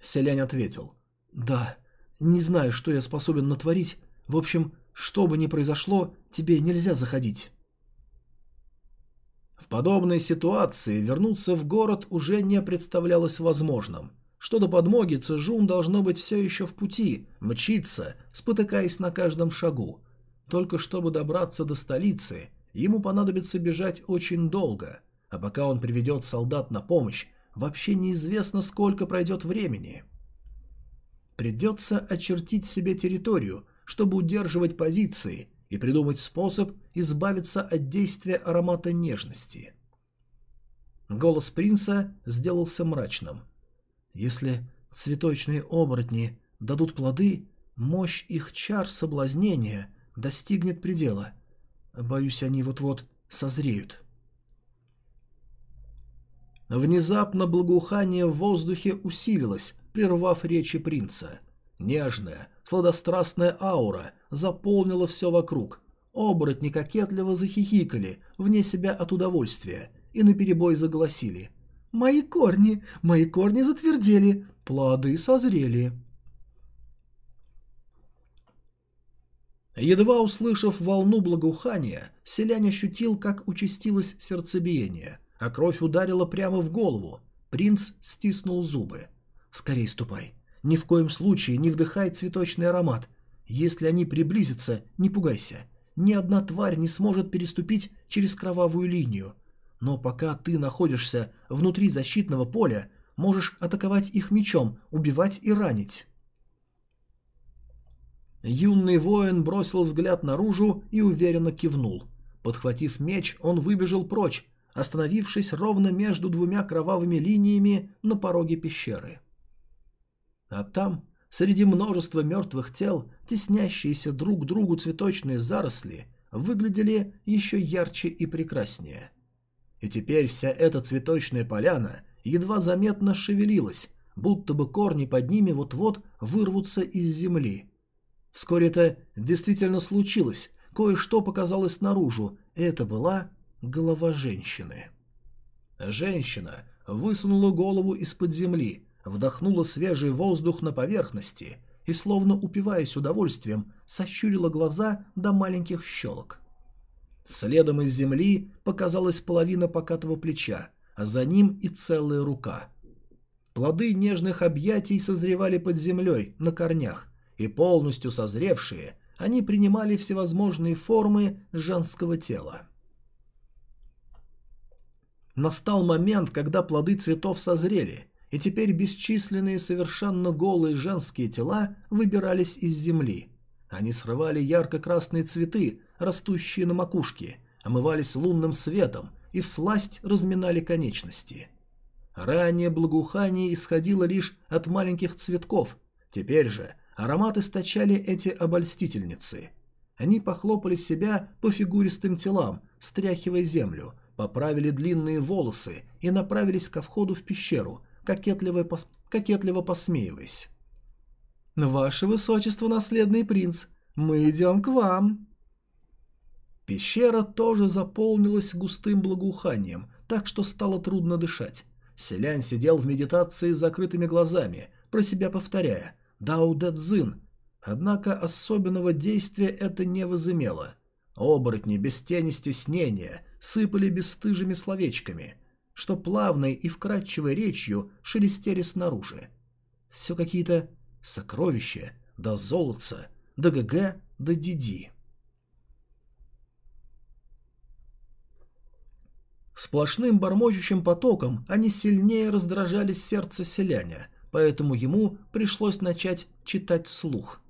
Селянь ответил. «Да, не знаю, что я способен натворить. В общем, что бы ни произошло, тебе нельзя заходить. В подобной ситуации вернуться в город уже не представлялось возможным. Что до подмоги, Цежун должно быть все еще в пути, мчится, спотыкаясь на каждом шагу. Только чтобы добраться до столицы, ему понадобится бежать очень долго, а пока он приведет солдат на помощь, вообще неизвестно, сколько пройдет времени. Придется очертить себе территорию, чтобы удерживать позиции и придумать способ избавиться от действия аромата нежности. Голос принца сделался мрачным. Если цветочные оборотни дадут плоды, мощь их чар соблазнения достигнет предела. Боюсь, они вот-вот созреют. Внезапно благоухание в воздухе усилилось, прервав речи принца. Нежная, сладострастная аура заполнила все вокруг. Оборотни кокетливо захихикали, вне себя от удовольствия, и наперебой заголосили. «Мои корни! Мои корни затвердели! Плоды созрели!» Едва услышав волну благоухания, селянь ощутил, как участилось сердцебиение, а кровь ударила прямо в голову. Принц стиснул зубы. «Скорей ступай. Ни в коем случае не вдыхай цветочный аромат. Если они приблизятся, не пугайся. Ни одна тварь не сможет переступить через кровавую линию. Но пока ты находишься внутри защитного поля, можешь атаковать их мечом, убивать и ранить». Юный воин бросил взгляд наружу и уверенно кивнул. Подхватив меч, он выбежал прочь, остановившись ровно между двумя кровавыми линиями на пороге пещеры. А там, среди множества мертвых тел, теснящиеся друг к другу цветочные заросли, выглядели еще ярче и прекраснее. И теперь вся эта цветочная поляна едва заметно шевелилась, будто бы корни под ними вот-вот вырвутся из земли. Вскоре это действительно случилось, кое-что показалось наружу, это была голова женщины. Женщина высунула голову из-под земли, вдохнула свежий воздух на поверхности и, словно упиваясь удовольствием, сощурила глаза до маленьких щелок. Следом из земли показалась половина покатого плеча, а за ним и целая рука. Плоды нежных объятий созревали под землей, на корнях, и полностью созревшие, они принимали всевозможные формы женского тела. Настал момент, когда плоды цветов созрели, и теперь бесчисленные совершенно голые женские тела выбирались из земли. Они срывали ярко-красные цветы, растущие на макушке, омывались лунным светом и всласть разминали конечности. Ранее благоухание исходило лишь от маленьких цветков, теперь же аромат источали эти обольстительницы. Они похлопали себя по фигуристым телам, стряхивая землю, поправили длинные волосы и направились ко входу в пещеру, кокетливо, пос... кокетливо посмеиваясь. «Ваше высочество, наследный принц, мы идем к вам!» Пещера тоже заполнилась густым благоуханием, так что стало трудно дышать. Селянь сидел в медитации с закрытыми глазами, про себя повторяя «Дао Дэ Цзин». Однако особенного действия это не возымело. Оборотни без тени стеснения сыпали бесстыжими словечками, что плавной и вкрадчивой речью шелестели снаружи. Все какие-то сокровища, да золотца, да ГГ, да Диди. Сплошным бормочущим потоком они сильнее раздражали сердце селяня, поэтому ему пришлось начать читать слух.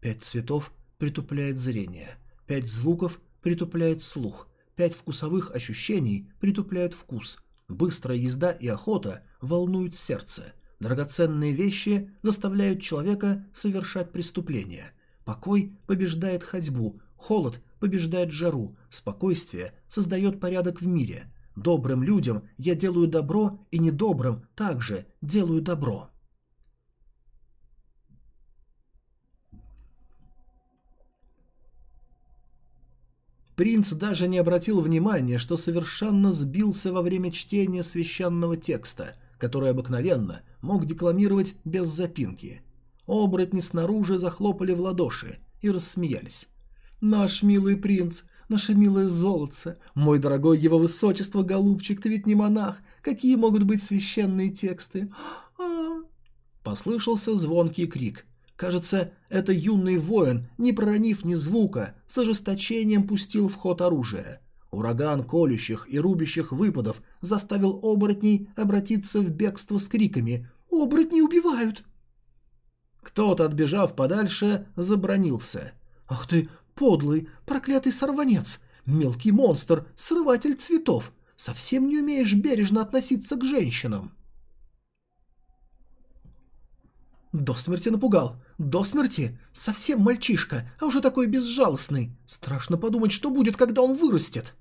Пять цветов притупляет зрение, пять звуков притупляет слух, пять вкусовых ощущений притупляют вкус, быстрая езда и охота волнуют сердце, драгоценные вещи заставляют человека совершать преступления, покой побеждает ходьбу, холод побеждает жару, спокойствие создает порядок в мире – Добрым людям я делаю добро, и недобрым также делаю добро. Принц даже не обратил внимания, что совершенно сбился во время чтения священного текста, который обыкновенно мог декламировать без запинки. Оборотни снаружи захлопали в ладоши и рассмеялись. «Наш милый принц наше милое золотце, мой дорогой его высочество, голубчик, ты ведь не монах, какие могут быть священные тексты?» Послышался звонкий крик. Кажется, это юный воин, не проронив ни звука, с ожесточением пустил в ход оружие. Ураган колющих и рубящих выпадов заставил оборотней обратиться в бегство с криками «Оборотни убивают!». Кто-то, отбежав подальше, забронился. «Ах ты, Подлый, проклятый сорванец, мелкий монстр, срыватель цветов. Совсем не умеешь бережно относиться к женщинам. До смерти напугал. До смерти. Совсем мальчишка, а уже такой безжалостный. Страшно подумать, что будет, когда он вырастет.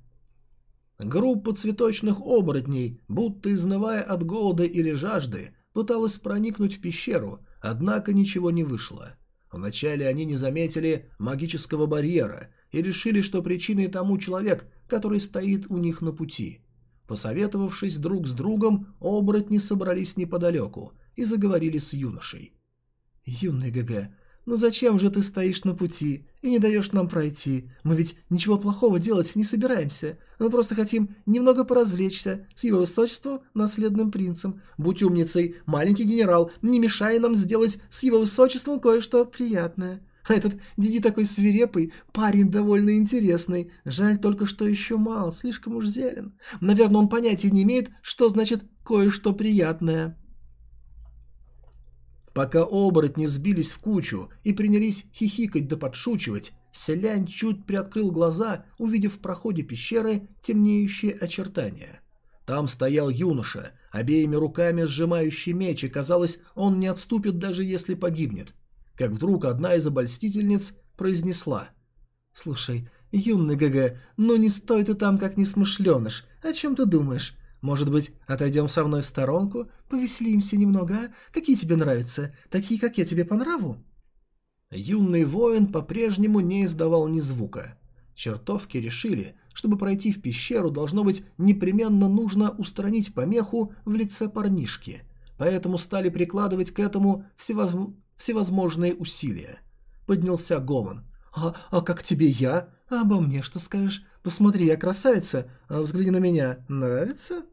Группа цветочных оборотней, будто изнывая от голода или жажды, пыталась проникнуть в пещеру, однако ничего не вышло. Вначале они не заметили магического барьера и решили, что причиной тому человек, который стоит у них на пути. Посоветовавшись друг с другом, оборотни собрались неподалеку и заговорили с юношей. «Юный ГГ, ну зачем же ты стоишь на пути? и не даешь нам пройти. Мы ведь ничего плохого делать не собираемся. Мы просто хотим немного поразвлечься с его высочеством, наследным принцем. Будь умницей, маленький генерал, не мешай нам сделать с его высочеством кое-что приятное. А этот Диди такой свирепый, парень довольно интересный. Жаль только, что еще мал, слишком уж зелен. Наверное, он понятия не имеет, что значит кое-что приятное. Пока оборотни сбились в кучу и принялись хихикать да подшучивать, Селянь чуть приоткрыл глаза, увидев в проходе пещеры темнеющие очертания. Там стоял юноша, обеими руками сжимающий меч, и казалось, он не отступит, даже если погибнет. Как вдруг одна из обольстительниц произнесла. «Слушай, юный ГГ, ну не стой ты там как несмышленыш. О чем ты думаешь? Может быть, отойдем со мной в сторонку, повеселимся немного, а? Какие тебе нравятся? Такие, как я, тебе по нраву?» Юный воин по-прежнему не издавал ни звука. Чертовки решили, чтобы пройти в пещеру, должно быть, непременно нужно устранить помеху в лице парнишки, поэтому стали прикладывать к этому всевоз... всевозможные усилия. Поднялся гомон. «А, а как тебе я? А обо мне что скажешь? Посмотри, я красавица, а взгляни на меня. Нравится?»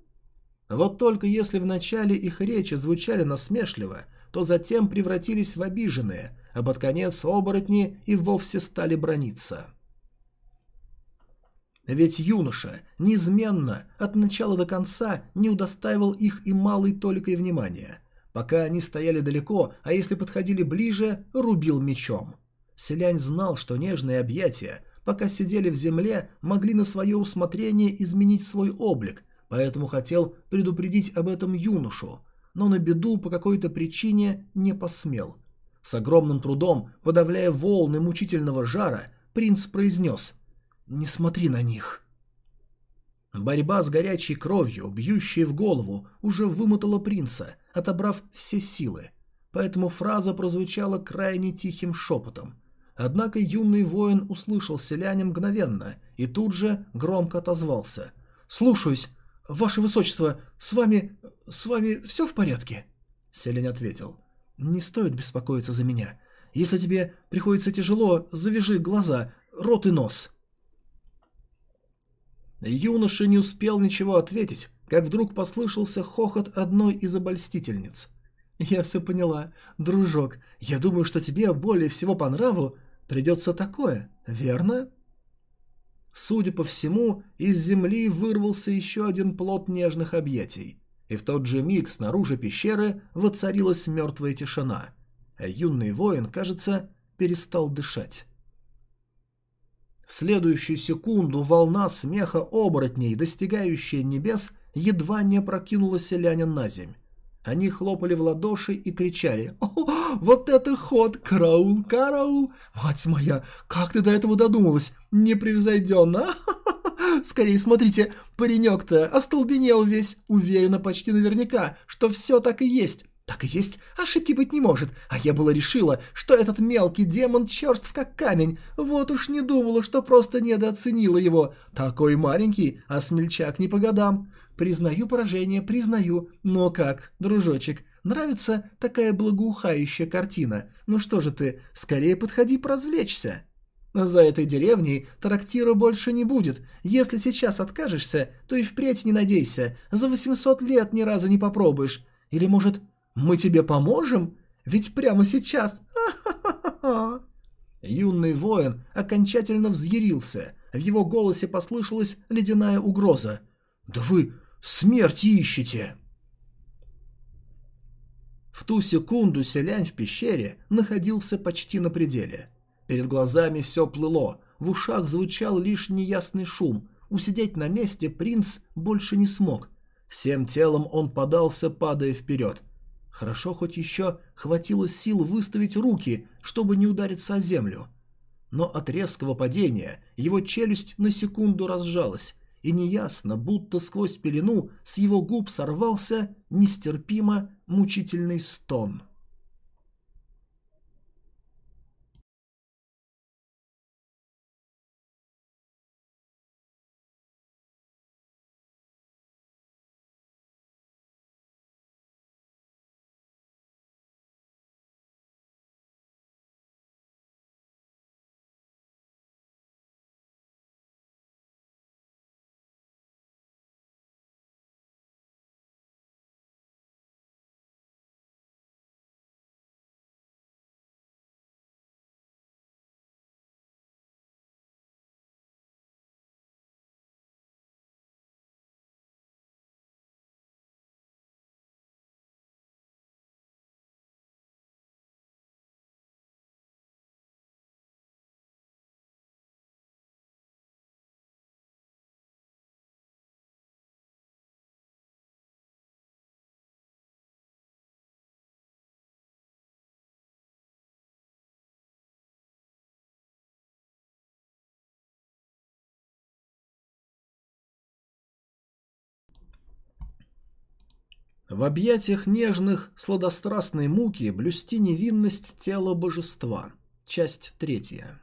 Вот только если в начале их речи звучали насмешливо, то затем превратились в обиженные, а под конец оборотни и вовсе стали брониться. Ведь юноша неизменно от начала до конца не удостаивал их и малой толикой внимания. Пока они стояли далеко, а если подходили ближе, рубил мечом. Селянь знал, что нежные объятия пока сидели в земле, могли на свое усмотрение изменить свой облик, поэтому хотел предупредить об этом юношу, но на беду по какой-то причине не посмел. С огромным трудом, подавляя волны мучительного жара, принц произнес «Не смотри на них». Борьба с горячей кровью, бьющей в голову, уже вымотала принца, отобрав все силы, поэтому фраза прозвучала крайне тихим шепотом – Однако юный воин услышал селяне мгновенно и тут же громко отозвался. «Слушаюсь, ваше высочество, с вами... с вами все в порядке?» Селянь ответил. «Не стоит беспокоиться за меня. Если тебе приходится тяжело, завяжи глаза, рот и нос». Юноша не успел ничего ответить, как вдруг послышался хохот одной из обольстительниц. «Я все поняла. Дружок, я думаю, что тебе более всего по нраву Придется такое, верно? Судя по всему, из земли вырвался еще один плод нежных объятий, и в тот же миг снаружи пещеры воцарилась мертвая тишина, а юный воин, кажется, перестал дышать. В следующую секунду волна смеха оборотней, достигающая небес, едва не прокинула селянин на земь. Они хлопали в ладоши и кричали «О, вот это ход! Караул, караул! Мать моя, как ты до этого додумалась? Непревзойденно! Скорее смотрите, паренек-то остолбенел весь, уверенно почти наверняка, что все так и есть. Так и есть, ошибки быть не может. А я была решила, что этот мелкий демон черств как камень. Вот уж не думала, что просто недооценила его. Такой маленький, а смельчак не по годам. Признаю поражение, признаю. Но как, дружочек, нравится такая благоухающая картина? Ну что же ты, скорее подходи поразвлечься. За этой деревней трактира больше не будет. Если сейчас откажешься, то и впредь не надейся. За 800 лет ни разу не попробуешь. Или, может, мы тебе поможем? Ведь прямо сейчас... Юный воин окончательно взъярился. В его голосе послышалась ледяная угроза. «Да вы Смерти ищете!» В ту секунду селянь в пещере находился почти на пределе. Перед глазами все плыло, в ушах звучал лишь неясный шум. Усидеть на месте принц больше не смог. Всем телом он подался, падая вперед. Хорошо хоть еще хватило сил выставить руки, чтобы не удариться о землю. Но от резкого падения его челюсть на секунду разжалась, и неясно, будто сквозь пелену с его губ сорвался нестерпимо мучительный стон. В объятиях нежных, сладострастной муки блюсти невинность тела божества. Часть третья.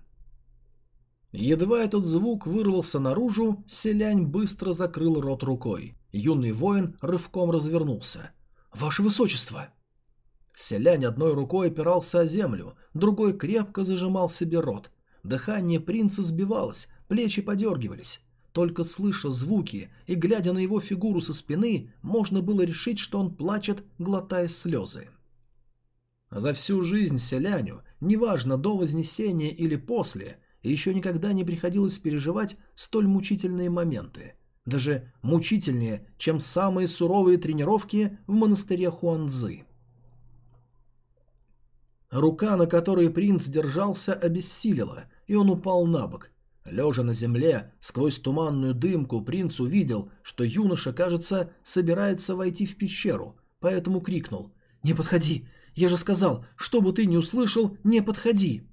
Едва этот звук вырвался наружу, селянь быстро закрыл рот рукой. Юный воин рывком развернулся. «Ваше высочество!» Селянь одной рукой опирался о землю, другой крепко зажимал себе рот. Дыхание принца сбивалось, плечи подергивались. Только слыша звуки и глядя на его фигуру со спины, можно было решить, что он плачет, глотая слезы. За всю жизнь селяню, неважно до Вознесения или после, еще никогда не приходилось переживать столь мучительные моменты. Даже мучительнее, чем самые суровые тренировки в монастыре Хуанцзы. Рука, на которой принц держался, обессилила, и он упал на бок, Лежа на земле, сквозь туманную дымку, принц увидел, что юноша, кажется, собирается войти в пещеру, поэтому крикнул «Не подходи! Я же сказал, что бы ты ни услышал, не подходи!»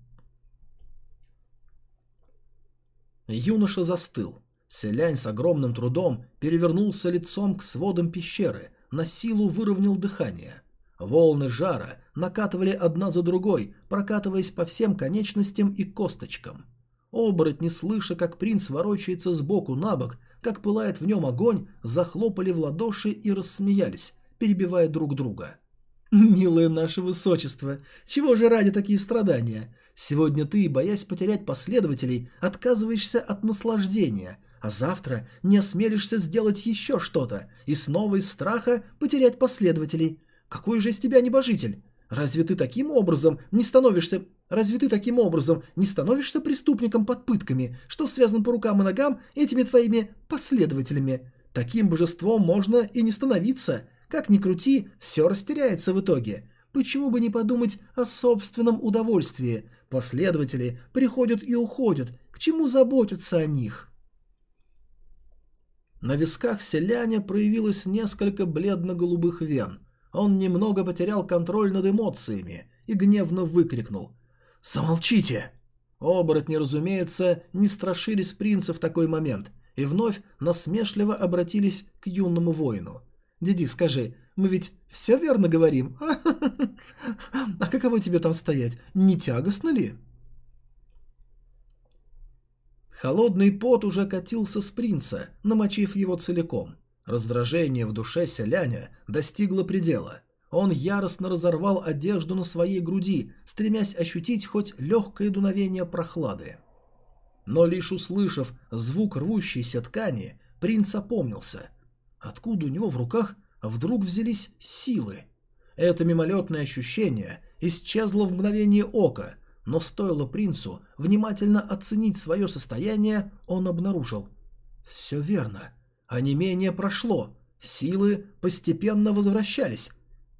Юноша застыл. Селянь с огромным трудом перевернулся лицом к сводам пещеры, на силу выровнял дыхание. Волны жара накатывали одна за другой, прокатываясь по всем конечностям и косточкам. Оборотни, слыша, как принц ворочается сбоку на бок, как пылает в нем огонь, захлопали в ладоши и рассмеялись, перебивая друг друга. «Милое наше высочество, чего же ради такие страдания? Сегодня ты, боясь потерять последователей, отказываешься от наслаждения, а завтра не осмелишься сделать еще что-то и снова из страха потерять последователей. Какой же из тебя небожитель? Разве ты таким образом не становишься... Разве ты таким образом не становишься преступником под пытками, что связан по рукам и ногам этими твоими последователями? Таким божеством можно и не становиться. Как ни крути, все растеряется в итоге. Почему бы не подумать о собственном удовольствии? Последователи приходят и уходят. К чему заботиться о них? На висках селяня проявилось несколько бледно-голубых вен – он немного потерял контроль над эмоциями и гневно выкрикнул «Замолчите!». Оборотни, разумеется, не страшились принца в такой момент и вновь насмешливо обратились к юному воину. «Диди, скажи, мы ведь все верно говорим? А каково тебе там стоять? Не тягостно ли?» Холодный пот уже катился с принца, намочив его целиком. Раздражение в душе селяня достигло предела. Он яростно разорвал одежду на своей груди, стремясь ощутить хоть легкое дуновение прохлады. Но лишь услышав звук рвущейся ткани, принц опомнился. Откуда у него в руках вдруг взялись силы? Это мимолетное ощущение исчезло в мгновение ока, но стоило принцу внимательно оценить свое состояние, он обнаружил. Все верно. А не менее прошло, силы постепенно возвращались,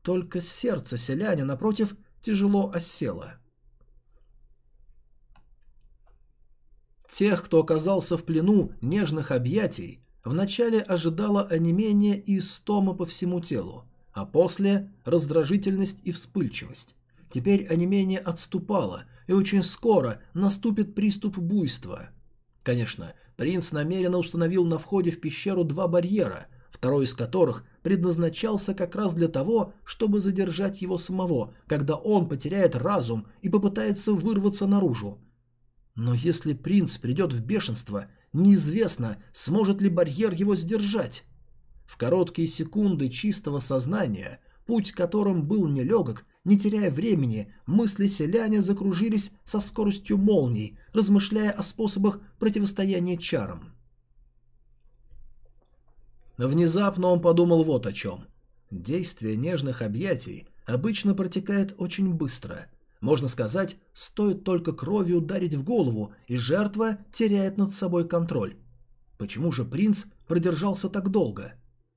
только сердце селяня, напротив, тяжело осело. Тех, кто оказался в плену нежных объятий, вначале ожидало онемение и истома по всему телу, а после – раздражительность и вспыльчивость. Теперь онемение отступало, и очень скоро наступит приступ буйства. Конечно, Принц намеренно установил на входе в пещеру два барьера, второй из которых предназначался как раз для того, чтобы задержать его самого, когда он потеряет разум и попытается вырваться наружу. Но если принц придет в бешенство, неизвестно, сможет ли барьер его сдержать. В короткие секунды чистого сознания, путь которым был нелегок, не теряя времени, мысли селяне закружились со скоростью молний, размышляя о способах противостояния чарам. Внезапно он подумал вот о чем. Действие нежных объятий обычно протекает очень быстро. Можно сказать, стоит только кровью ударить в голову, и жертва теряет над собой контроль. Почему же принц продержался так долго?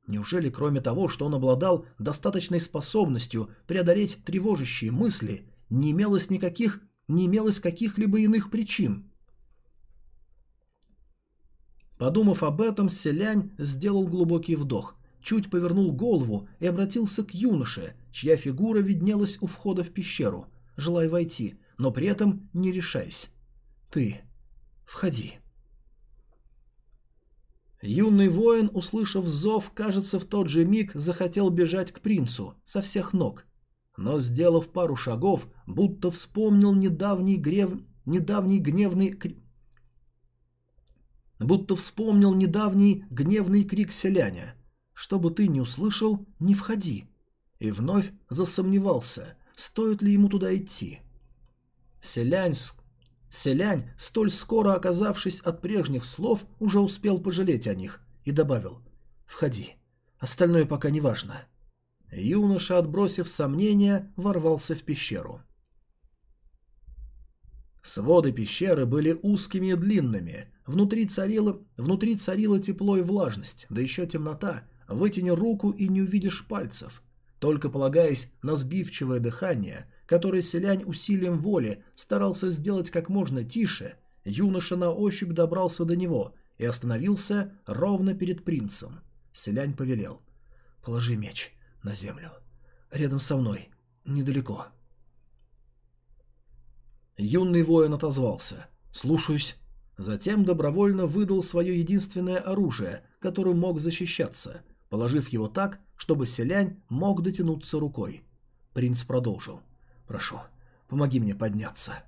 Неужели кроме того, что он обладал достаточной способностью преодолеть тревожащие мысли, не имелось никаких, не имелось каких-либо иных причин? Подумав об этом, селянь сделал глубокий вдох, чуть повернул голову и обратился к юноше, чья фигура виднелась у входа в пещеру, желая войти, но при этом не решаясь. «Ты, входи». Юный воин, услышав зов, кажется, в тот же миг захотел бежать к принцу со всех ног. Но, сделав пару шагов, будто вспомнил недавний, грев... недавний гневный... Будто вспомнил недавний гневный крик селяня. «Что бы ты ни услышал, не входи». И вновь засомневался, стоит ли ему туда идти. Селянь Селянь, столь скоро оказавшись от прежних слов, уже успел пожалеть о них и добавил «Входи, остальное пока не важно». Юноша, отбросив сомнения, ворвался в пещеру. Своды пещеры были узкими и длинными, внутри царило, внутри царило тепло и влажность, да еще темнота, вытяни руку и не увидишь пальцев. Только полагаясь на сбивчивое дыхание, который селянь усилием воли старался сделать как можно тише, юноша на ощупь добрался до него и остановился ровно перед принцем. Селянь повелел. «Положи меч на землю. Рядом со мной. Недалеко». Юный воин отозвался. «Слушаюсь». Затем добровольно выдал свое единственное оружие, которым мог защищаться, положив его так, чтобы селянь мог дотянуться рукой. Принц продолжил. Прошу, помоги мне подняться».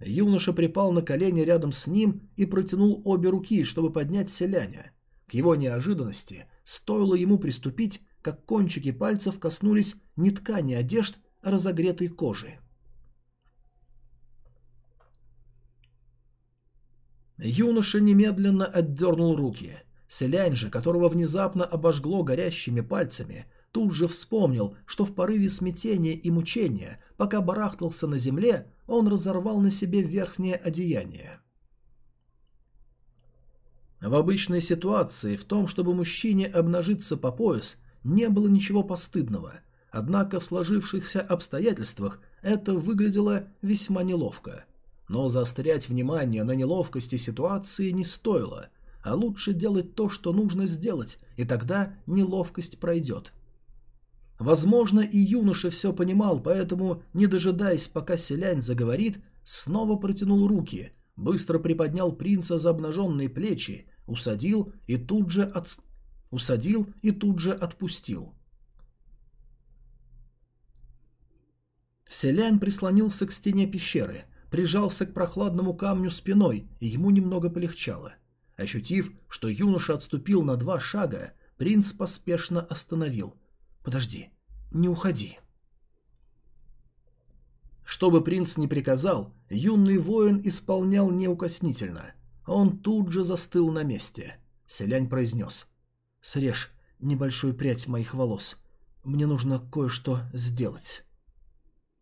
Юноша припал на колени рядом с ним и протянул обе руки, чтобы поднять селяня. К его неожиданности стоило ему приступить, как кончики пальцев коснулись не ткани одежд, а разогретой кожи. Юноша немедленно отдернул руки. Селянь же, которого внезапно обожгло горящими пальцами, тут же вспомнил, что в порыве смятения и мучения, пока барахтался на земле, он разорвал на себе верхнее одеяние. В обычной ситуации в том, чтобы мужчине обнажиться по пояс, не было ничего постыдного, однако в сложившихся обстоятельствах это выглядело весьма неловко. Но заострять внимание на неловкости ситуации не стоило, а лучше делать то, что нужно сделать, и тогда неловкость пройдет. Возможно, и юноша все понимал, поэтому, не дожидаясь, пока селянь заговорит, снова протянул руки, быстро приподнял принца за обнаженные плечи, усадил и тут же, от... усадил и тут же отпустил. Селянь прислонился к стене пещеры, прижался к прохладному камню спиной, и ему немного полегчало. Ощутив, что юноша отступил на два шага, принц поспешно остановил – Подожди, не уходи. Что бы принц не приказал, юный воин исполнял неукоснительно. Он тут же застыл на месте. Селянь произнес. «Срежь небольшую прядь моих волос. Мне нужно кое-что сделать».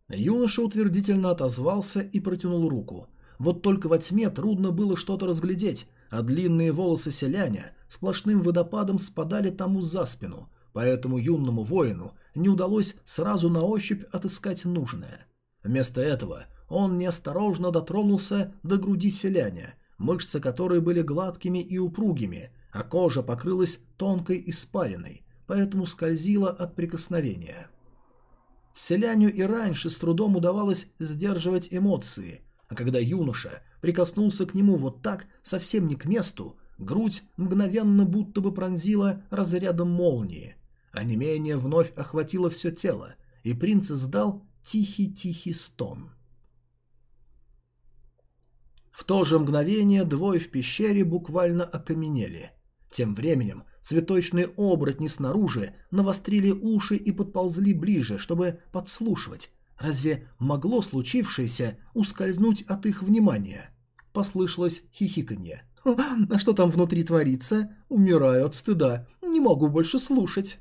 Юноша утвердительно отозвался и протянул руку. Вот только во тьме трудно было что-то разглядеть, а длинные волосы селяня сплошным водопадом спадали тому за спину, поэтому юному воину не удалось сразу на ощупь отыскать нужное. Вместо этого он неосторожно дотронулся до груди селяня, мышцы которой были гладкими и упругими, а кожа покрылась тонкой испариной, поэтому скользила от прикосновения. Селяню и раньше с трудом удавалось сдерживать эмоции, а когда юноша прикоснулся к нему вот так, совсем не к месту, грудь мгновенно будто бы пронзила разрядом молнии, а не менее вновь охватило все тело, и принц издал тихий-тихий стон. В то же мгновение двое в пещере буквально окаменели. Тем временем цветочные оборотни снаружи навострили уши и подползли ближе, чтобы подслушивать. Разве могло случившееся ускользнуть от их внимания? Послышалось хихиканье. «А что там внутри творится? Умираю от стыда. Не могу больше слушать».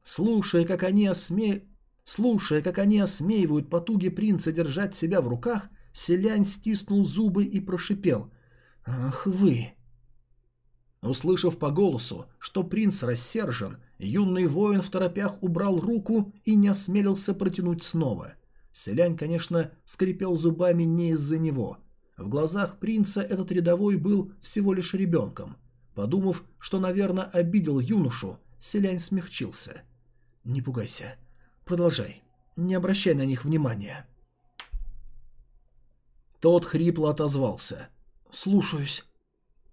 Слушая, как они осме... Слушая, как они осмеивают потуги принца держать себя в руках, селянь стиснул зубы и прошипел. «Ах вы!» Услышав по голосу, что принц рассержен, юный воин в торопях убрал руку и не осмелился протянуть снова. Селянь, конечно, скрипел зубами не из-за него. В глазах принца этот рядовой был всего лишь ребенком. Подумав, что, наверное, обидел юношу, селянь смягчился. «Не пугайся. Продолжай. Не обращай на них внимания». Тот хрипло отозвался. «Слушаюсь».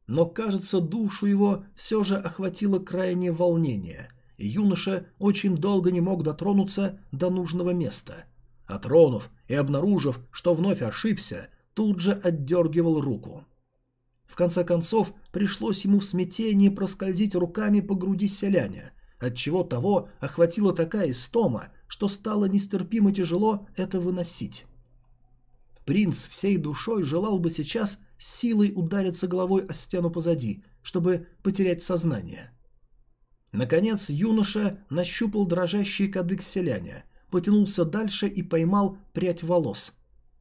Но, кажется, душу его все же охватило крайнее волнение, и юноша очень долго не мог дотронуться до нужного места. Отронув и обнаружив, что вновь ошибся, тут же отдергивал руку. В конце концов, пришлось ему в смятении проскользить руками по груди селяня, отчего того охватила такая истома, что стало нестерпимо тяжело это выносить. Принц всей душой желал бы сейчас силой удариться головой о стену позади, чтобы потерять сознание. Наконец юноша нащупал дрожащий кадык селяня, потянулся дальше и поймал прядь волос.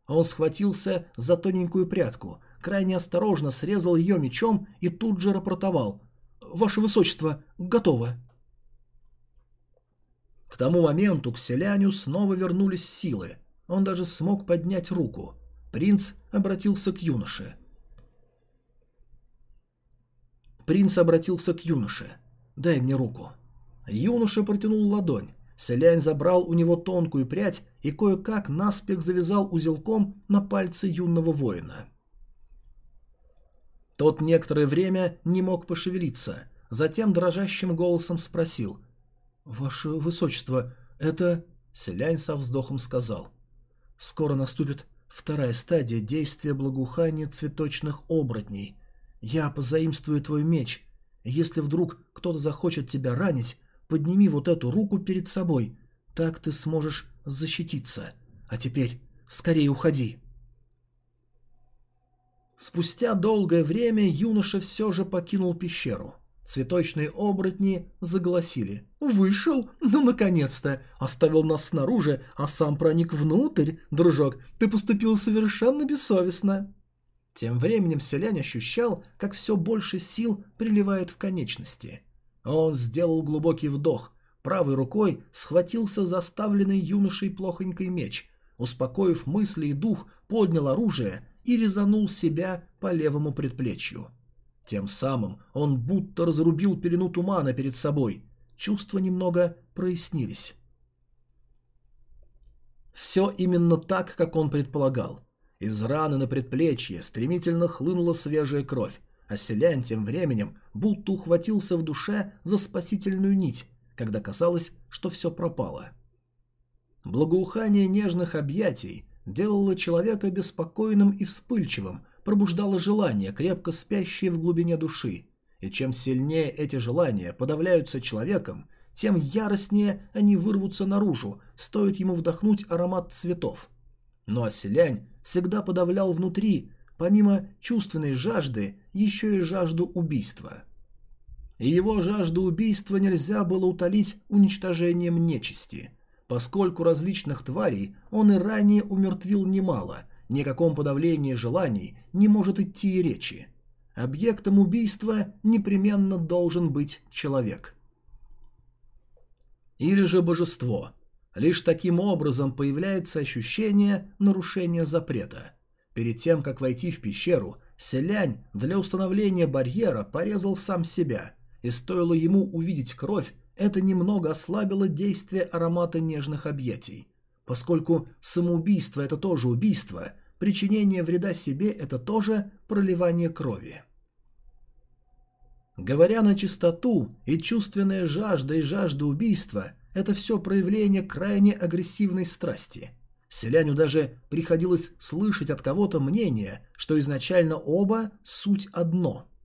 Он схватился за тоненькую прядку, крайне осторожно срезал ее мечом и тут же рапортовал. «Ваше Высочество, готово!» К тому моменту к селяню снова вернулись силы. Он даже смог поднять руку. Принц обратился к юноше. Принц обратился к юноше. «Дай мне руку». Юноша протянул ладонь. Селянь забрал у него тонкую прядь и кое-как наспех завязал узелком на пальце юного воина. Тот некоторое время не мог пошевелиться, затем дрожащим голосом спросил. «Ваше Высочество, это...» Селянь со вздохом сказал. «Скоро наступит вторая стадия действия благоухания цветочных оборотней. Я позаимствую твой меч. Если вдруг кто-то захочет тебя ранить, подними вот эту руку перед собой. Так ты сможешь защититься. А теперь скорее уходи». Спустя долгое время юноша все же покинул пещеру. Цветочные оборотни заголосили. «Вышел? Ну, наконец-то! Оставил нас снаружи, а сам проник внутрь. Дружок, ты поступил совершенно бессовестно!» Тем временем селянь ощущал, как все больше сил приливает в конечности. Он сделал глубокий вдох, правой рукой схватился за оставленный юношей плохонький меч, успокоив мысли и дух, поднял оружие и резанул себя по левому предплечью. Тем самым он будто разрубил пелену тумана перед собой. Чувства немного прояснились. Все именно так, как он предполагал. Из раны на предплечье стремительно хлынула свежая кровь, а селянь тем временем будто ухватился в душе за спасительную нить, когда казалось, что все пропало. Благоухание нежных объятий делало человека беспокойным и вспыльчивым, пробуждало желания, крепко спящие в глубине души. И чем сильнее эти желания подавляются человеком, тем яростнее они вырвутся наружу, стоит ему вдохнуть аромат цветов. Но оселянь всегда подавлял внутри, помимо чувственной жажды, еще и жажду убийства. И его жажду убийства нельзя было утолить уничтожением нечисти – Поскольку различных тварей он и ранее умертвил немало, ни о каком подавлении желаний не может идти и речи. Объектом убийства непременно должен быть человек. Или же божество. Лишь таким образом появляется ощущение нарушения запрета. Перед тем, как войти в пещеру, Селянь для установления барьера порезал сам себя, и стоило ему увидеть кровь, это немного ослабило действие аромата нежных объятий. Поскольку самоубийство – это тоже убийство, причинение вреда себе – это тоже проливание крови. Говоря на чистоту, и чувственная жажда, и жажда убийства – это все проявление крайне агрессивной страсти. Селяню даже приходилось слышать от кого-то мнение, что изначально оба – суть одно –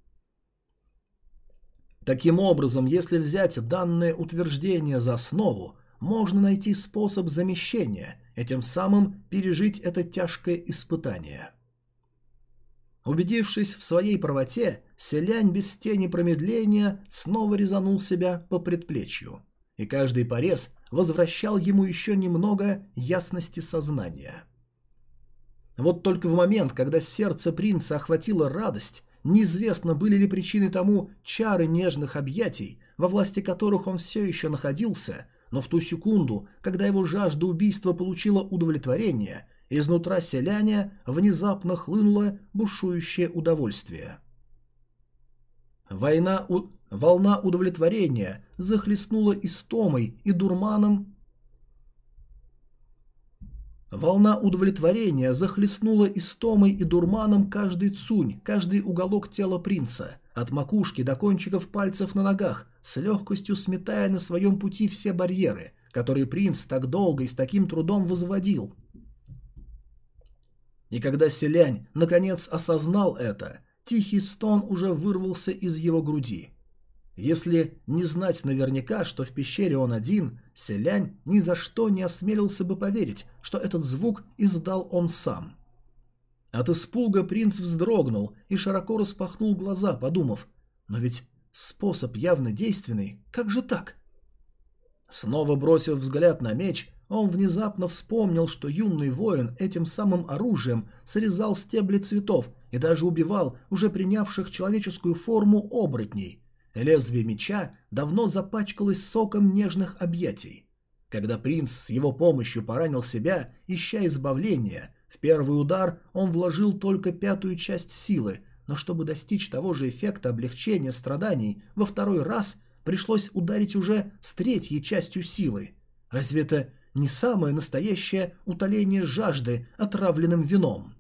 Таким образом, если взять данное утверждение за основу, можно найти способ замещения и тем самым пережить это тяжкое испытание. Убедившись в своей правоте, селянь без тени промедления снова резанул себя по предплечью, и каждый порез возвращал ему еще немного ясности сознания. Вот только в момент, когда сердце принца охватила радость, Неизвестно, были ли причины тому чары нежных объятий, во власти которых он все еще находился, но в ту секунду, когда его жажда убийства получила удовлетворение, изнутра селяня внезапно хлынуло бушующее удовольствие. Война у... Волна удовлетворения захлестнула истомой и дурманом Волна удовлетворения захлестнула истомой и дурманом каждый цунь, каждый уголок тела принца, от макушки до кончиков пальцев на ногах, с легкостью сметая на своем пути все барьеры, которые принц так долго и с таким трудом возводил. И когда селянь наконец осознал это, тихий стон уже вырвался из его груди. Если не знать наверняка, что в пещере он один, селянь ни за что не осмелился бы поверить, что этот звук издал он сам. От испуга принц вздрогнул и широко распахнул глаза, подумав, «Но ведь способ явно действенный, как же так?» Снова бросив взгляд на меч, он внезапно вспомнил, что юный воин этим самым оружием срезал стебли цветов и даже убивал уже принявших человеческую форму оборотней. Лезвие меча давно запачкалось соком нежных объятий. Когда принц с его помощью поранил себя, ища избавления, в первый удар он вложил только пятую часть силы, но чтобы достичь того же эффекта облегчения страданий, во второй раз пришлось ударить уже с третьей частью силы. Разве это не самое настоящее утоление жажды отравленным вином?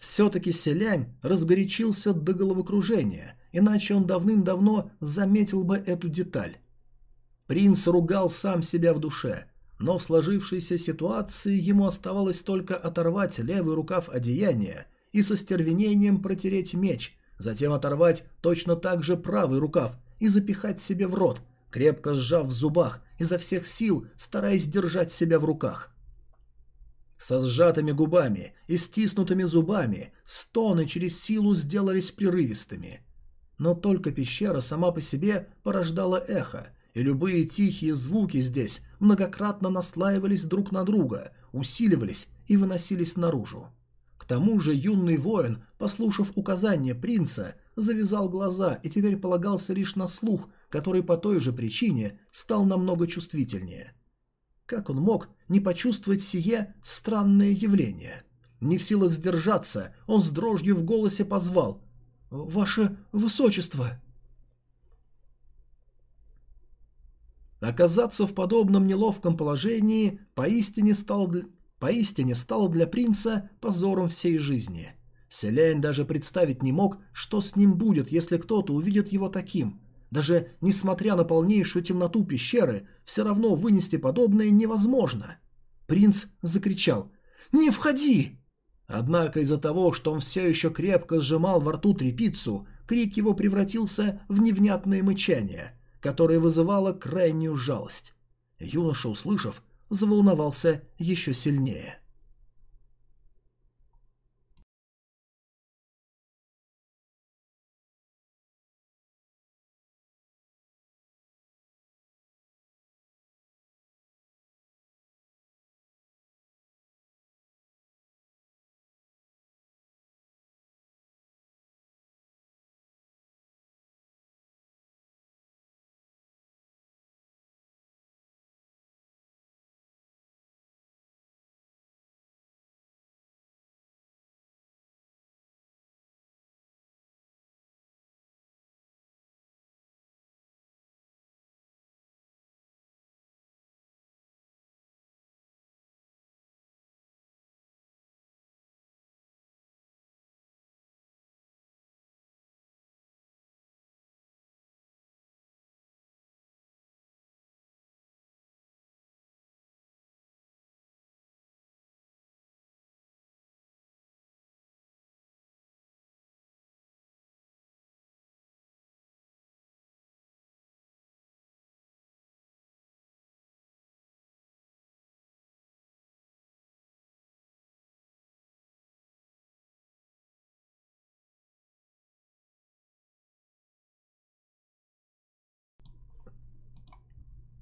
Все-таки селянь разгорячился до головокружения, иначе он давным-давно заметил бы эту деталь. Принц ругал сам себя в душе, но в сложившейся ситуации ему оставалось только оторвать левый рукав одеяния и со стервенением протереть меч, затем оторвать точно так же правый рукав и запихать себе в рот, крепко сжав в зубах, изо всех сил стараясь держать себя в руках. Со сжатыми губами и стиснутыми зубами стоны через силу сделались прерывистыми. Но только пещера сама по себе порождала эхо, и любые тихие звуки здесь многократно наслаивались друг на друга, усиливались и выносились наружу. К тому же юный воин, послушав указания принца, завязал глаза и теперь полагался лишь на слух, который по той же причине стал намного чувствительнее – как он мог не почувствовать сие странное явление? Не в силах сдержаться, он с дрожью в голосе позвал «Ваше Высочество!» Оказаться в подобном неловком положении поистине стало, поистине стало для принца позором всей жизни. Селянь даже представить не мог, что с ним будет, если кто-то увидит его таким – даже несмотря на полнейшую темноту пещеры, все равно вынести подобное невозможно. Принц закричал «Не входи!». Однако из-за того, что он все еще крепко сжимал во рту трепицу, крик его превратился в невнятное мычание, которое вызывало крайнюю жалость. Юноша, услышав, заволновался еще сильнее.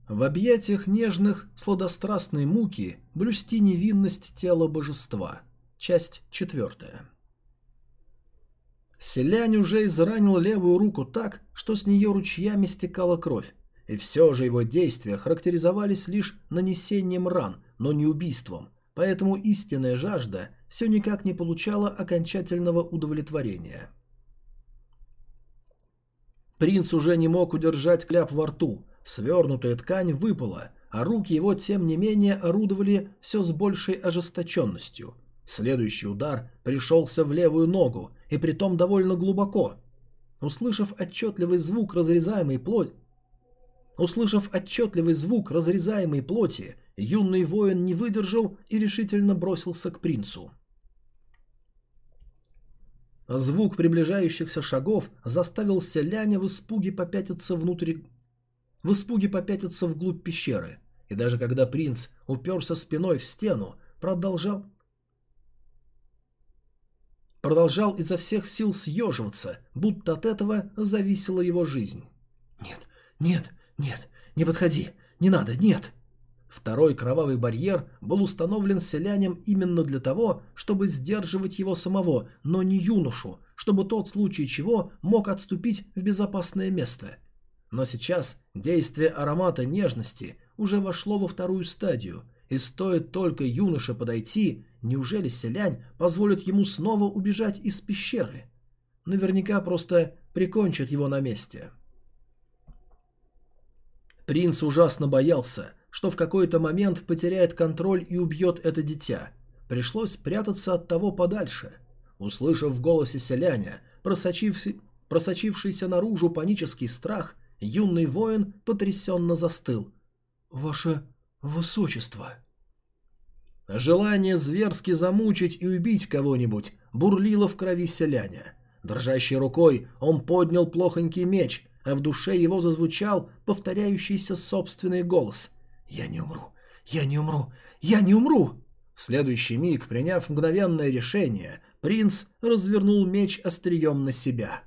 В объятиях нежных, сладострастной муки блюсти невинность тела божества. Часть четвертая. Селянь уже изранил левую руку так, что с нее ручьями стекала кровь, и все же его действия характеризовались лишь нанесением ран, но не убийством, поэтому истинная жажда все никак не получала окончательного удовлетворения. Принц уже не мог удержать кляп во рту, Свернутая ткань выпала, а руки его, тем не менее, орудовали все с большей ожесточенностью. Следующий удар пришелся в левую ногу, и притом довольно глубоко. Услышав отчетливый звук разрезаемой плоти, Услышав отчетливый звук разрезаемой плоти, юный воин не выдержал и решительно бросился к принцу. Звук приближающихся шагов заставил селяня в испуге попятиться внутрь... В испуге попятиться вглубь пещеры, и даже когда принц уперся спиной в стену, продолжал... Продолжал изо всех сил съеживаться, будто от этого зависела его жизнь. «Нет, нет, нет, не подходи, не надо, нет!» Второй кровавый барьер был установлен селянем именно для того, чтобы сдерживать его самого, но не юношу, чтобы тот в случае чего мог отступить в безопасное место. Но сейчас действие аромата нежности уже вошло во вторую стадию, и стоит только юноше подойти, неужели селянь позволит ему снова убежать из пещеры? Наверняка просто прикончит его на месте. Принц ужасно боялся, что в какой-то момент потеряет контроль и убьет это дитя. Пришлось прятаться от того подальше. Услышав в голосе селяня просочивший, просочившийся наружу панический страх, юный воин потрясенно застыл. «Ваше высочество!» Желание зверски замучить и убить кого-нибудь бурлило в крови селяня. Дрожащей рукой он поднял плохонький меч, а в душе его зазвучал повторяющийся собственный голос. «Я не умру! Я не умру! Я не умру!» В следующий миг, приняв мгновенное решение, принц развернул меч острием на себя.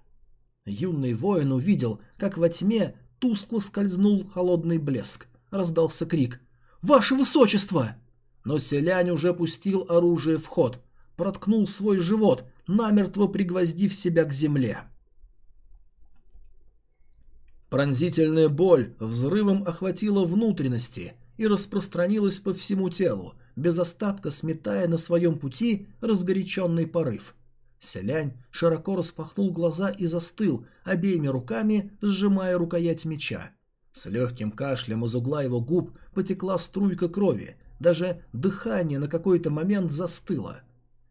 Юный воин увидел, как во тьме тускло скользнул холодный блеск. Раздался крик «Ваше высочество!» Но селянь уже пустил оружие в ход, проткнул свой живот, намертво пригвоздив себя к земле. Пронзительная боль взрывом охватила внутренности и распространилась по всему телу, без остатка сметая на своем пути разгоряченный порыв. Селянь широко распахнул глаза и застыл, обеими руками сжимая рукоять меча. С легким кашлем из угла его губ потекла струйка крови, даже дыхание на какой-то момент застыло.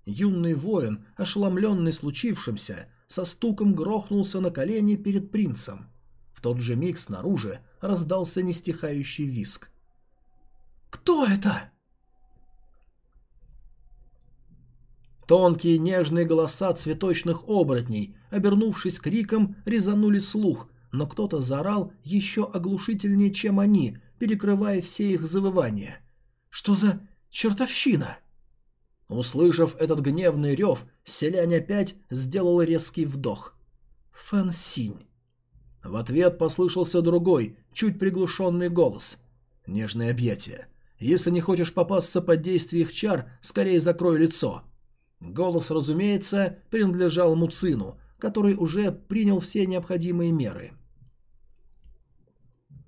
Юный воин, ошеломленный случившимся, со стуком грохнулся на колени перед принцем. В тот же миг снаружи раздался нестихающий виск. «Кто это?» Тонкие нежные голоса цветочных оборотней, обернувшись криком, резанули слух, но кто-то заорал еще оглушительнее, чем они, перекрывая все их завывания. «Что за чертовщина?» Услышав этот гневный рев, селянь опять сделал резкий вдох. «Фэн Синь». В ответ послышался другой, чуть приглушенный голос. «Нежное объятие. Если не хочешь попасться под действие их чар, скорее закрой лицо». Голос, разумеется, принадлежал Муцину, который уже принял все необходимые меры.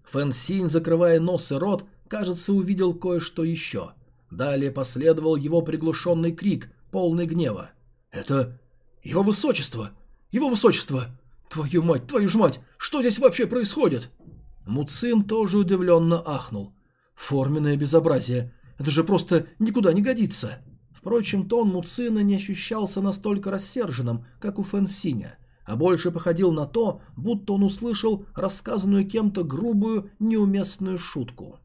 Фэн Синь, закрывая нос и рот, кажется, увидел кое-что еще. Далее последовал его приглушенный крик, полный гнева. «Это... его высочество! Его высочество! «Твою мать, твою ж мать! Что здесь вообще происходит?» Муцин тоже удивленно ахнул. «Форменное безобразие. Это же просто никуда не годится!» Впрочем, тон Муцина не ощущался настолько рассерженным, как у Фэнсиня, а больше походил на то, будто он услышал рассказанную кем-то грубую, неуместную шутку.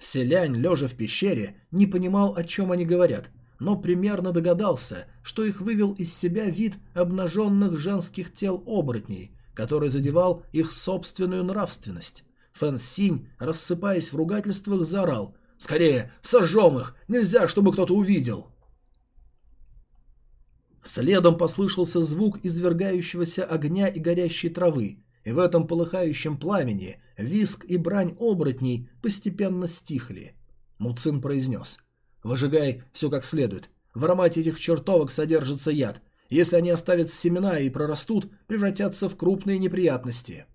Селянь, лежа в пещере, не понимал, о чем они говорят – но примерно догадался, что их вывел из себя вид обнаженных женских тел оборотней, который задевал их собственную нравственность. Фэн Синь, рассыпаясь в ругательствах, заорал «Скорее, сожжем их! Нельзя, чтобы кто-то увидел!» Следом послышался звук извергающегося огня и горящей травы, и в этом полыхающем пламени виск и брань оборотней постепенно стихли. Муцин произнес – Выжигай все как следует. В аромате этих чертовок содержится яд. Если они оставят семена и прорастут, превратятся в крупные неприятности.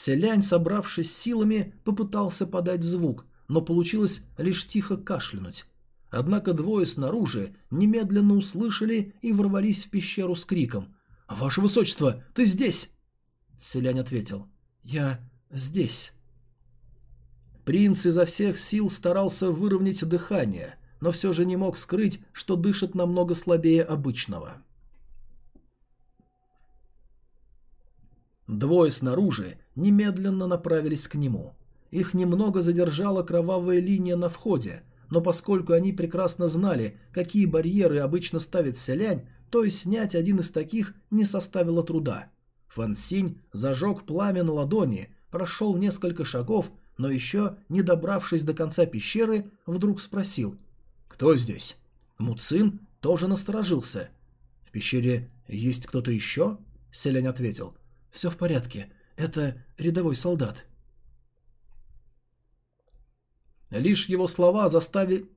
Селянь, собравшись силами, попытался подать звук, но получилось лишь тихо кашлянуть. Однако двое снаружи немедленно услышали и ворвались в пещеру с криком «Ваше Высочество, ты здесь!» Селянь ответил. «Я здесь». Принц изо всех сил старался выровнять дыхание, но все же не мог скрыть, что дышит намного слабее обычного. Двое снаружи немедленно направились к нему. Их немного задержала кровавая линия на входе, но поскольку они прекрасно знали, какие барьеры обычно ставит селянь, то и снять один из таких не составило труда. Фан Синь зажег пламя на ладони, прошел несколько шагов, но еще, не добравшись до конца пещеры, вдруг спросил «Кто здесь?». Муцин тоже насторожился. «В пещере есть кто-то еще?» Селянь ответил «Все в порядке. Это рядовой солдат». Лишь его слова заставили...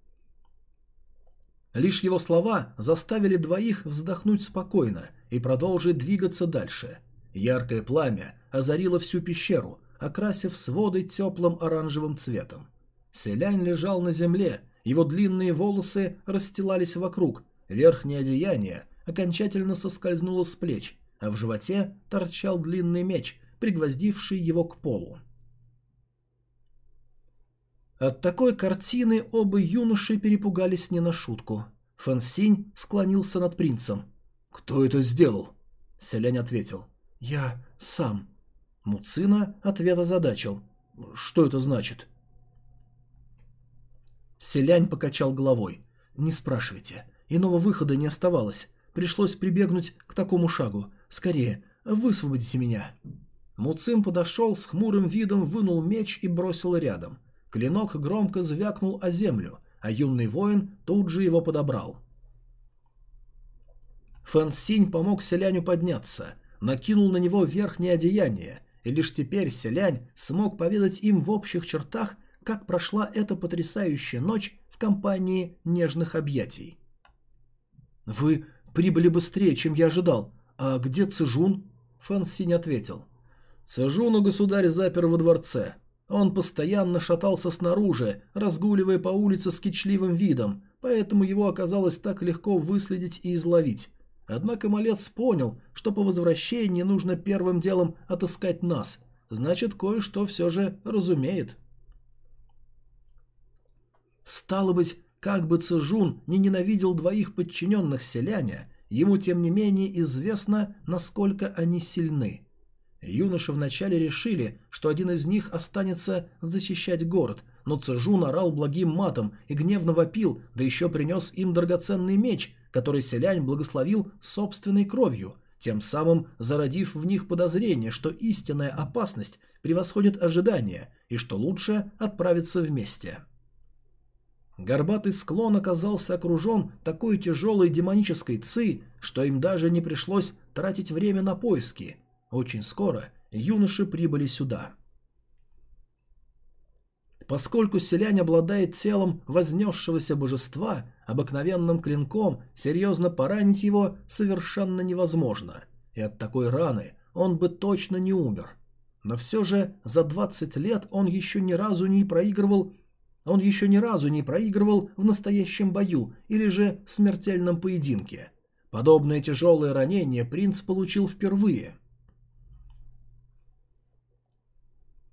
Лишь его слова заставили двоих вздохнуть спокойно и продолжить двигаться дальше. Яркое пламя озарило всю пещеру, окрасив своды теплым оранжевым цветом. Селянь лежал на земле, его длинные волосы расстилались вокруг, верхнее одеяние окончательно соскользнуло с плеч, а в животе торчал длинный меч, пригвоздивший его к полу. От такой картины оба юноши перепугались не на шутку. Фансинь склонился над принцем. «Кто это сделал?» Селянь ответил. «Я сам». Муцина ответ озадачил. «Что это значит?» Селянь покачал головой. «Не спрашивайте. Иного выхода не оставалось. Пришлось прибегнуть к такому шагу. Скорее, высвободите меня». Муцин подошел с хмурым видом, вынул меч и бросил рядом. Клинок громко звякнул о землю, а юный воин тут же его подобрал. Фэн Синь помог селяню подняться, накинул на него верхнее одеяние, и лишь теперь селянь смог поведать им в общих чертах, как прошла эта потрясающая ночь в компании нежных объятий. «Вы прибыли быстрее, чем я ожидал. А где Цижун?» Фэн Синь ответил. «Цижуну государь запер во дворце. Он постоянно шатался снаружи, разгуливая по улице с кичливым видом, поэтому его оказалось так легко выследить и изловить. Однако малец понял, что по возвращении нужно первым делом отыскать нас, значит, кое-что все же разумеет. Стало быть, как бы Цежун не ненавидел двоих подчиненных селяня, ему тем не менее известно, насколько они сильны. Юноши вначале решили, что один из них останется защищать город, но Цежун орал благим матом и гневно вопил, да еще принес им драгоценный меч, который селянь благословил собственной кровью, тем самым зародив в них подозрение, что истинная опасность превосходит ожидания и что лучше отправиться вместе. Горбатый склон оказался окружен такой тяжелой демонической ци, что им даже не пришлось тратить время на поиски – очень скоро юноши прибыли сюда. Поскольку селянь обладает телом вознесшегося божества, обыкновенным клинком серьезно поранить его совершенно невозможно, и от такой раны он бы точно не умер. Но все же за 20 лет он еще ни разу не проигрывал он еще ни разу не проигрывал в настоящем бою или же смертельном поединке. Подобное тяжелое ранение принц получил впервые.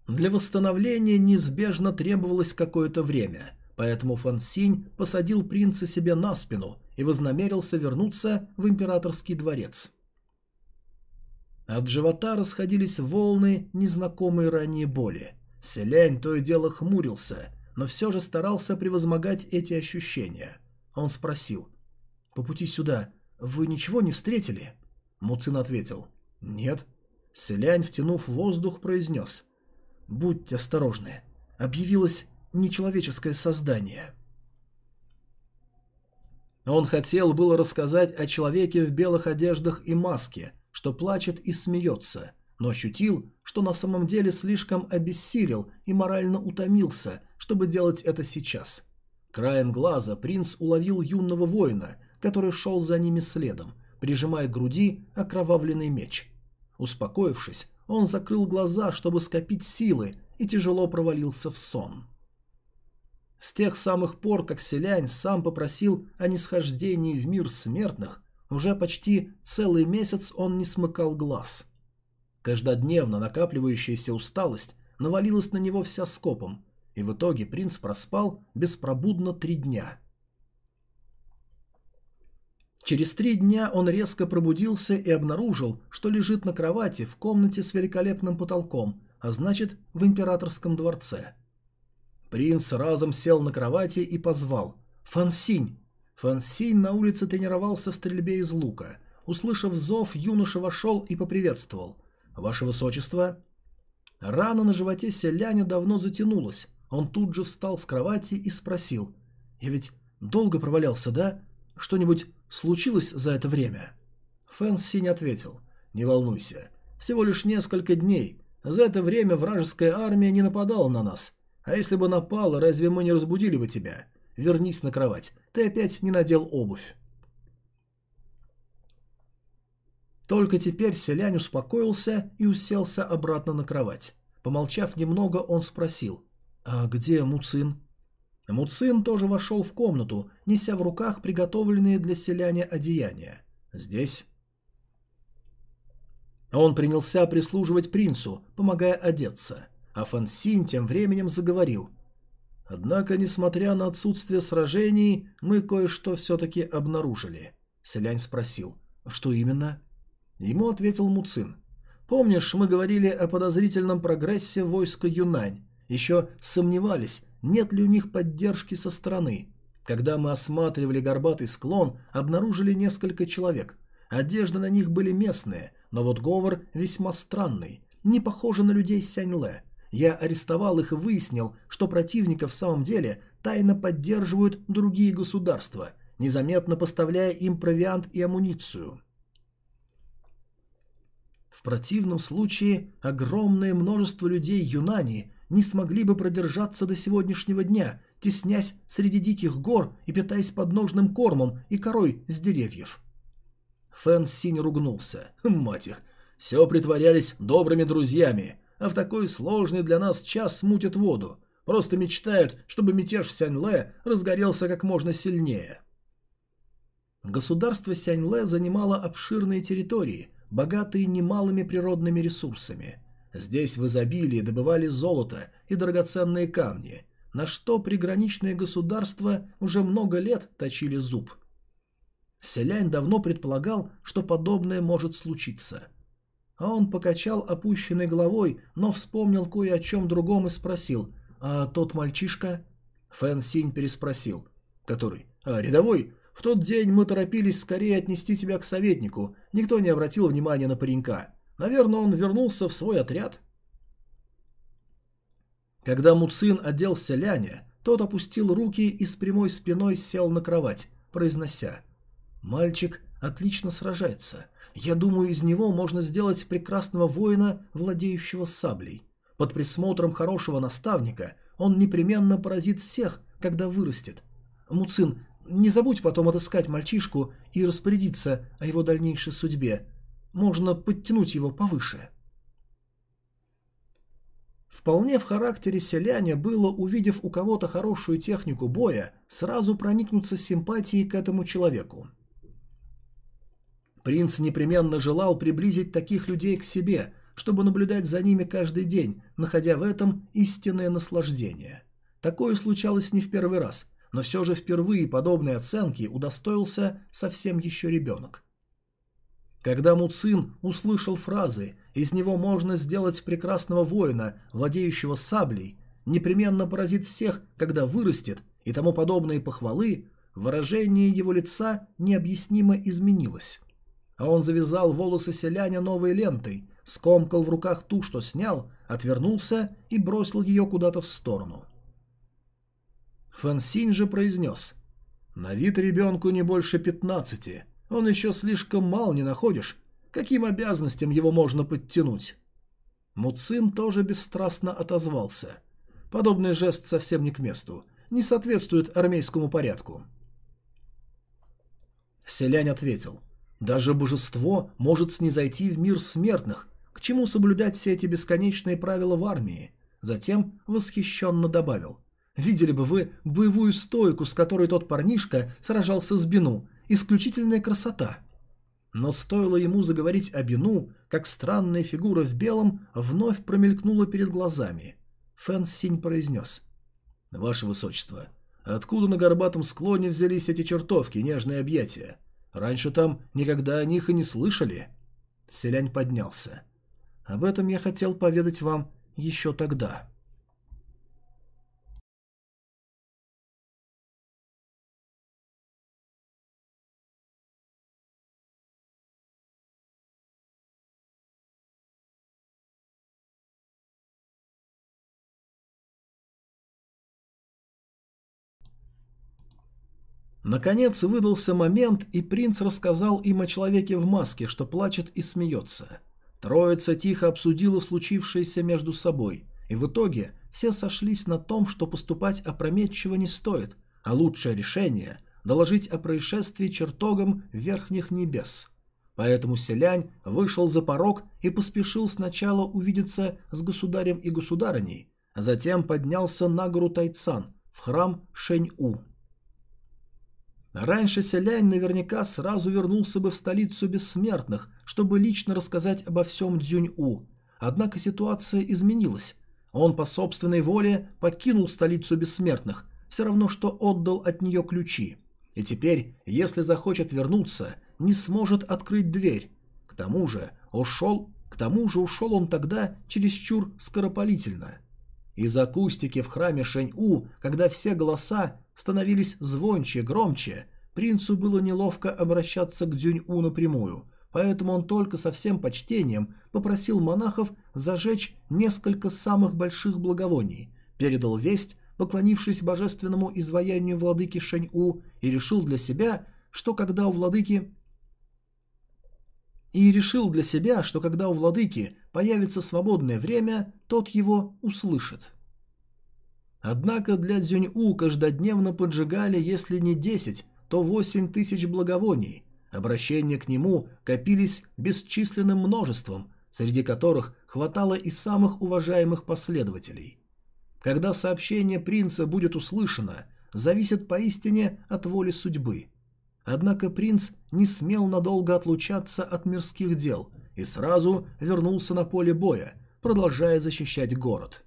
Для восстановления неизбежно требовалось какое-то время, поэтому Фан Синь посадил принца себе на спину и вознамерился вернуться в императорский дворец. От живота расходились волны незнакомой ранее боли. Селянь то и дело хмурился, но все же старался превозмогать эти ощущения. Он спросил, «По пути сюда вы ничего не встретили?» Муцин ответил, «Нет». Селянь, втянув воздух, произнес, Будьте осторожны. Объявилось нечеловеческое создание. Он хотел было рассказать о человеке в белых одеждах и маске, что плачет и смеется, но ощутил, что на самом деле слишком обессилел и морально утомился, чтобы делать это сейчас. Краем глаза принц уловил юного воина, который шел за ними следом, прижимая к груди окровавленный меч. Успокоившись, он закрыл глаза, чтобы скопить силы, и тяжело провалился в сон. С тех самых пор, как Селянь сам попросил о нисхождении в мир смертных, уже почти целый месяц он не смыкал глаз. Каждодневно накапливающаяся усталость навалилась на него вся скопом, и в итоге принц проспал беспробудно три дня. Через три дня он резко пробудился и обнаружил, что лежит на кровати в комнате с великолепным потолком, а значит, в императорском дворце. Принц разом сел на кровати и позвал «Фансинь!». Фансинь на улице тренировался в стрельбе из лука. Услышав зов, юноша вошел и поприветствовал. «Ваше высочество!» Рана на животе селяня давно затянулась. Он тут же встал с кровати и спросил. «Я ведь долго провалялся, да? Что-нибудь случилось за это время?» Фэн Синь ответил. «Не волнуйся. Всего лишь несколько дней. За это время вражеская армия не нападала на нас. А если бы напала, разве мы не разбудили бы тебя? Вернись на кровать. Ты опять не надел обувь». Только теперь селянь успокоился и уселся обратно на кровать. Помолчав немного, он спросил, «А где Муцин?» Муцин тоже вошел в комнату, неся в руках приготовленные для селяня одеяния. «Здесь?» Он принялся прислуживать принцу, помогая одеться, а Фансин тем временем заговорил. «Однако, несмотря на отсутствие сражений, мы кое-что все-таки обнаружили». Селянь спросил, «Что именно?» Ему ответил Муцин. «Помнишь, мы говорили о подозрительном прогрессе войска Юнань? Еще сомневались, нет ли у них поддержки со стороны. Когда мы осматривали горбатый склон, обнаружили несколько человек. Одежды на них были местные, но вот говор весьма странный, не похожий на людей Сяньле. Я арестовал их и выяснил, что противника в самом деле тайно поддерживают другие государства, незаметно поставляя им провиант и амуницию. В противном случае огромное множество людей Юнани не смогли бы продержаться до сегодняшнего дня, теснясь среди диких гор и питаясь подножным кормом и корой с деревьев. Фэн Синь ругнулся. Мать их, все притворялись добрыми друзьями, а в такой сложный для нас час смутят воду. Просто мечтают, чтобы мятеж в Сяньле разгорелся как можно сильнее. Государство Сяньле занимало обширные территории – богатые немалыми природными ресурсами. Здесь в изобилии добывали золото и драгоценные камни, на что приграничные государства уже много лет точили зуб. Селянь давно предполагал, что подобное может случиться. А он покачал опущенной головой, но вспомнил кое о чем другом и спросил, «А тот мальчишка?» Фэн Синь переспросил. «Который? А, рядовой? В тот день мы торопились скорее отнести тебя к советнику. Никто не обратил внимания на паренька. Наверное, он вернулся в свой отряд. Когда Муцин одел селяня, тот опустил руки и с прямой спиной сел на кровать, произнося «Мальчик отлично сражается. Я думаю, из него можно сделать прекрасного воина, владеющего саблей. Под присмотром хорошего наставника он непременно поразит всех, когда вырастет. Муцин, не забудь потом отыскать мальчишку и распорядиться о его дальнейшей судьбе. Можно подтянуть его повыше. Вполне в характере селяня было, увидев у кого-то хорошую технику боя, сразу проникнуться симпатией к этому человеку. Принц непременно желал приблизить таких людей к себе, чтобы наблюдать за ними каждый день, находя в этом истинное наслаждение. Такое случалось не в первый раз – но все же впервые подобной оценки удостоился совсем еще ребенок. Когда Муцин услышал фразы «из него можно сделать прекрасного воина, владеющего саблей», непременно поразит всех, когда вырастет, и тому подобные похвалы, выражение его лица необъяснимо изменилось. А он завязал волосы селяня новой лентой, скомкал в руках ту, что снял, отвернулся и бросил ее куда-то в сторону. Фансинь же произнес. «На вид ребенку не больше пятнадцати. Он еще слишком мал, не находишь? Каким обязанностям его можно подтянуть?» Муцин тоже бесстрастно отозвался. Подобный жест совсем не к месту. Не соответствует армейскому порядку. Селянь ответил. «Даже божество может снизойти в мир смертных. К чему соблюдать все эти бесконечные правила в армии?» Затем восхищенно добавил. Видели бы вы боевую стойку, с которой тот парнишка сражался с Бину. Исключительная красота. Но стоило ему заговорить о Бину, как странная фигура в белом вновь промелькнула перед глазами. Фэн Синь произнес. «Ваше Высочество, откуда на горбатом склоне взялись эти чертовки, нежные объятия? Раньше там никогда о них и не слышали». Селянь поднялся. «Об этом я хотел поведать вам еще тогда». Наконец выдался момент, и принц рассказал им о человеке в маске, что плачет и смеется. Троица тихо обсудила случившееся между собой, и в итоге все сошлись на том, что поступать опрометчиво не стоит, а лучшее решение – доложить о происшествии чертогам верхних небес. Поэтому селянь вышел за порог и поспешил сначала увидеться с государем и государыней, а затем поднялся на гору Тайцан, в храм Шэнь-У. Раньше Селянь наверняка сразу вернулся бы в столицу бессмертных, чтобы лично рассказать обо всем Дзюнь-У. Однако ситуация изменилась. Он по собственной воле покинул столицу бессмертных, все равно что отдал от нее ключи. И теперь, если захочет вернуться, не сможет открыть дверь. К тому же ушел, к тому же ушел он тогда чересчур скоропалительно. Из акустики в храме Шэнь-У, когда все голоса становились звонче, громче, принцу было неловко обращаться к Дюнь-У напрямую, поэтому он только со всем почтением попросил монахов зажечь несколько самых больших благовоний, передал весть, поклонившись божественному изваянию владыки Шэнь-У, и решил для себя, что когда у владыки и решил для себя, что когда у владыки появится свободное время, тот его услышит. Однако для Дзюнь-У каждодневно поджигали, если не 10, то 8 тысяч благовоний. Обращения к нему копились бесчисленным множеством, среди которых хватало и самых уважаемых последователей. Когда сообщение принца будет услышано, зависит поистине от воли судьбы. Однако принц не смел надолго отлучаться от мирских дел и сразу вернулся на поле боя, продолжая защищать город.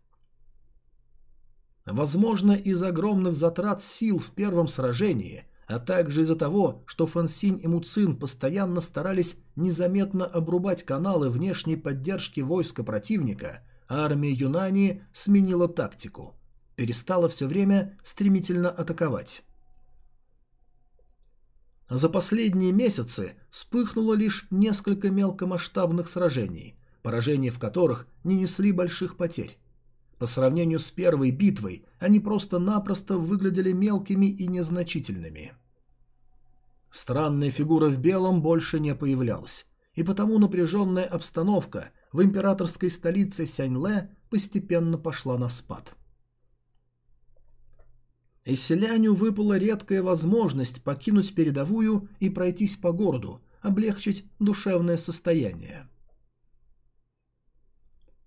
Возможно, из огромных затрат сил в первом сражении, а также из-за того, что Фансинь и Муцин постоянно старались незаметно обрубать каналы внешней поддержки войска противника, армия Юнани сменила тактику. Перестала все время стремительно атаковать. За последние месяцы вспыхнуло лишь несколько мелкомасштабных сражений, поражения в которых не несли больших потерь. По сравнению с первой битвой, они просто-напросто выглядели мелкими и незначительными. Странная фигура в белом больше не появлялась, и потому напряженная обстановка в императорской столице Сяньле постепенно пошла на спад. Исселяню выпала редкая возможность покинуть передовую и пройтись по городу, облегчить душевное состояние.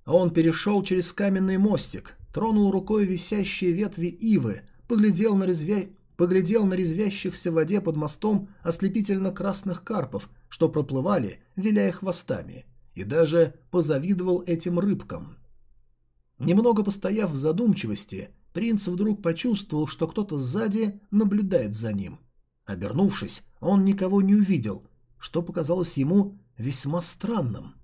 Он перешел через каменный мостик, тронул рукой висящие ветви ивы, поглядел на, резвя... поглядел на резвящихся в воде под мостом ослепительно-красных карпов, что проплывали, виляя хвостами, и даже позавидовал этим рыбкам. Немного постояв в задумчивости, принц вдруг почувствовал, что кто-то сзади наблюдает за ним. Обернувшись, он никого не увидел, что показалось ему весьма странным.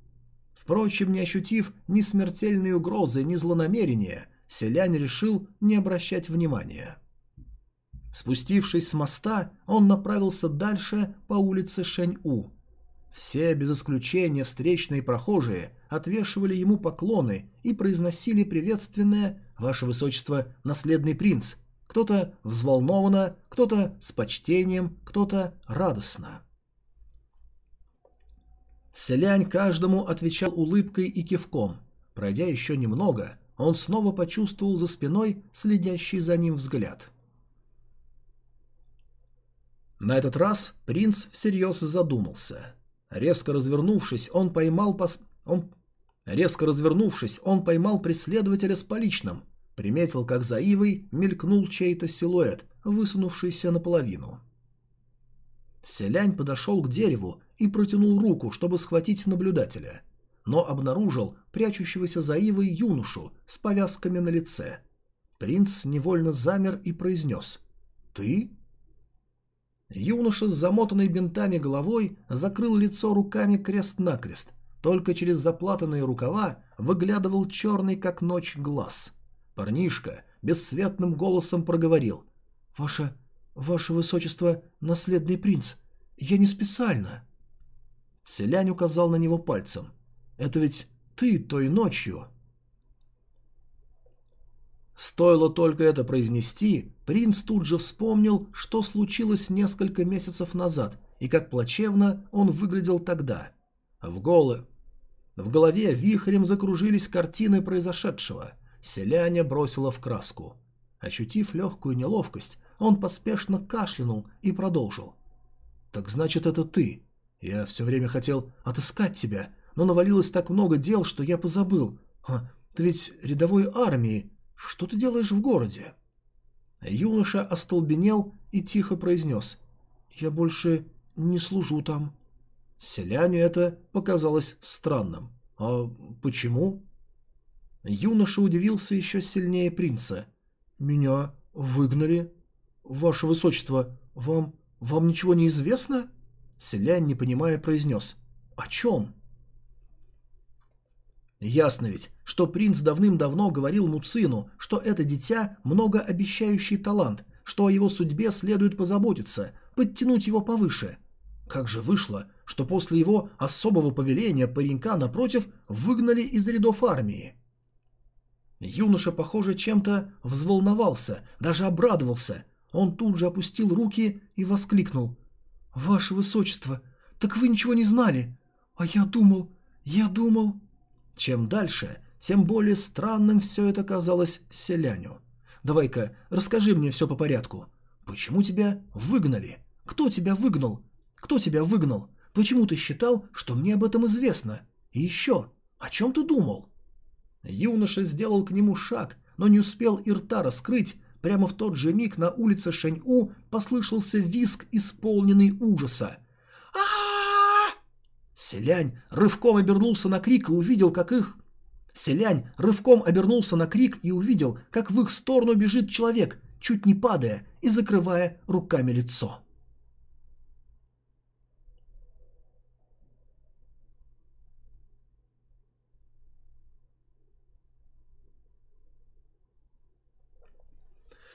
Впрочем, не ощутив ни смертельной угрозы, ни злонамерения, селянь решил не обращать внимания. Спустившись с моста, он направился дальше по улице Шэнь-У. Все, без исключения встречные прохожие, отвешивали ему поклоны и произносили приветственное «Ваше Высочество, наследный принц». Кто-то взволнованно, кто-то с почтением, кто-то радостно. Селянь каждому отвечал улыбкой и кивком. Пройдя еще немного, он снова почувствовал за спиной следящий за ним взгляд. На этот раз принц всерьез задумался. Резко развернувшись, он поймал пос... он... Резко развернувшись, он поймал преследователя с поличным, приметил, как за ивой мелькнул чей-то силуэт, высунувшийся наполовину. Селянь подошел к дереву и протянул руку, чтобы схватить наблюдателя. Но обнаружил прячущегося за ивой юношу с повязками на лице. Принц невольно замер и произнес «Ты?». Юноша с замотанной бинтами головой закрыл лицо руками крест-накрест. Только через заплатанные рукава выглядывал черный как ночь глаз. Парнишка бесцветным голосом проговорил. «Ваше... ваше высочество, наследный принц, я не специально». Селянь указал на него пальцем. «Это ведь ты той ночью...» Стоило только это произнести, принц тут же вспомнил, что случилось несколько месяцев назад и как плачевно он выглядел тогда. В, голы... в голове вихрем закружились картины произошедшего. Селяня бросила в краску. Ощутив легкую неловкость, он поспешно кашлянул и продолжил. «Так значит, это ты. Я все время хотел отыскать тебя, но навалилось так много дел, что я позабыл. А, ты ведь рядовой армии, что ты делаешь в городе?» Юноша остолбенел и тихо произнес. «Я больше не служу там». Селяню это показалось странным. «А почему?» Юноша удивился еще сильнее принца. «Меня выгнали? Ваше Высочество, вам... вам ничего не известно?» Селянь, не понимая, произнес. «О чем?» Ясно ведь, что принц давным-давно говорил Муцину, что это дитя – многообещающий талант, что о его судьбе следует позаботиться, подтянуть его повыше. Как же вышло, что после его особого повеления паренька, напротив, выгнали из рядов армии? Юноша, похоже, чем-то взволновался, даже обрадовался. Он тут же опустил руки и воскликнул. «Ваше Высочество, так вы ничего не знали? А я думал, я думал...» Чем дальше, тем более странным все это казалось селяню. «Давай-ка, расскажи мне все по порядку. Почему тебя выгнали? Кто тебя выгнал? Кто тебя выгнал? Почему ты считал, что мне об этом известно? И еще, о чем ты думал?» Юноша сделал к нему шаг, но не успел и рта раскрыть. Прямо в тот же миг на улице Шэнь-У послышался визг, исполненный ужаса. Селянь рывком обернулся на крик и увидел, как их... Селянь рывком обернулся на крик и увидел, как в их сторону бежит человек, чуть не падая и закрывая руками лицо.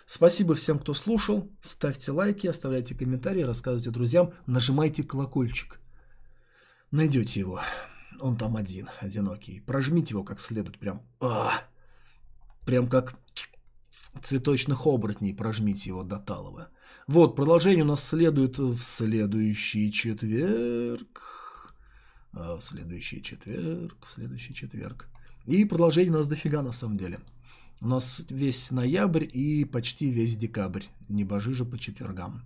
Спасибо всем, кто слушал. Ставьте лайки, оставляйте комментарии, рассказывайте друзьям, нажимайте колокольчик. Найдете его. Он там один, одинокий. Прожмите его как следует, прям... А, прям как цветочных оборотней прожмите его до талого. Вот, продолжение у нас следует в следующий четверг. А, в следующий четверг, в следующий четверг. И продолжение у нас дофига на самом деле. У нас весь ноябрь и почти весь декабрь. Не божи же по четвергам.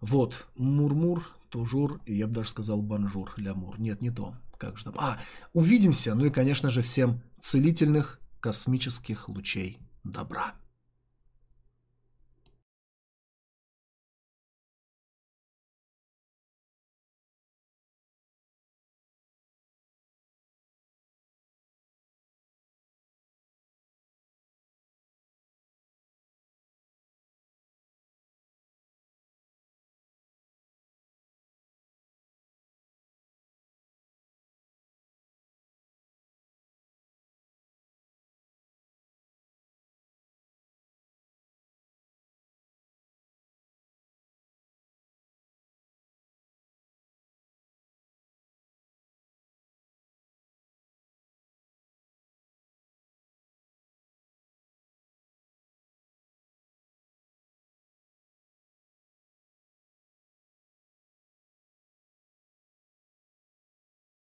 Вот, Мурмур, toujours, и я бы даже сказал bonjour, l'amour. Нет, не то. Как же там? А, увидимся. Ну и, конечно же, всем целительных космических лучей добра.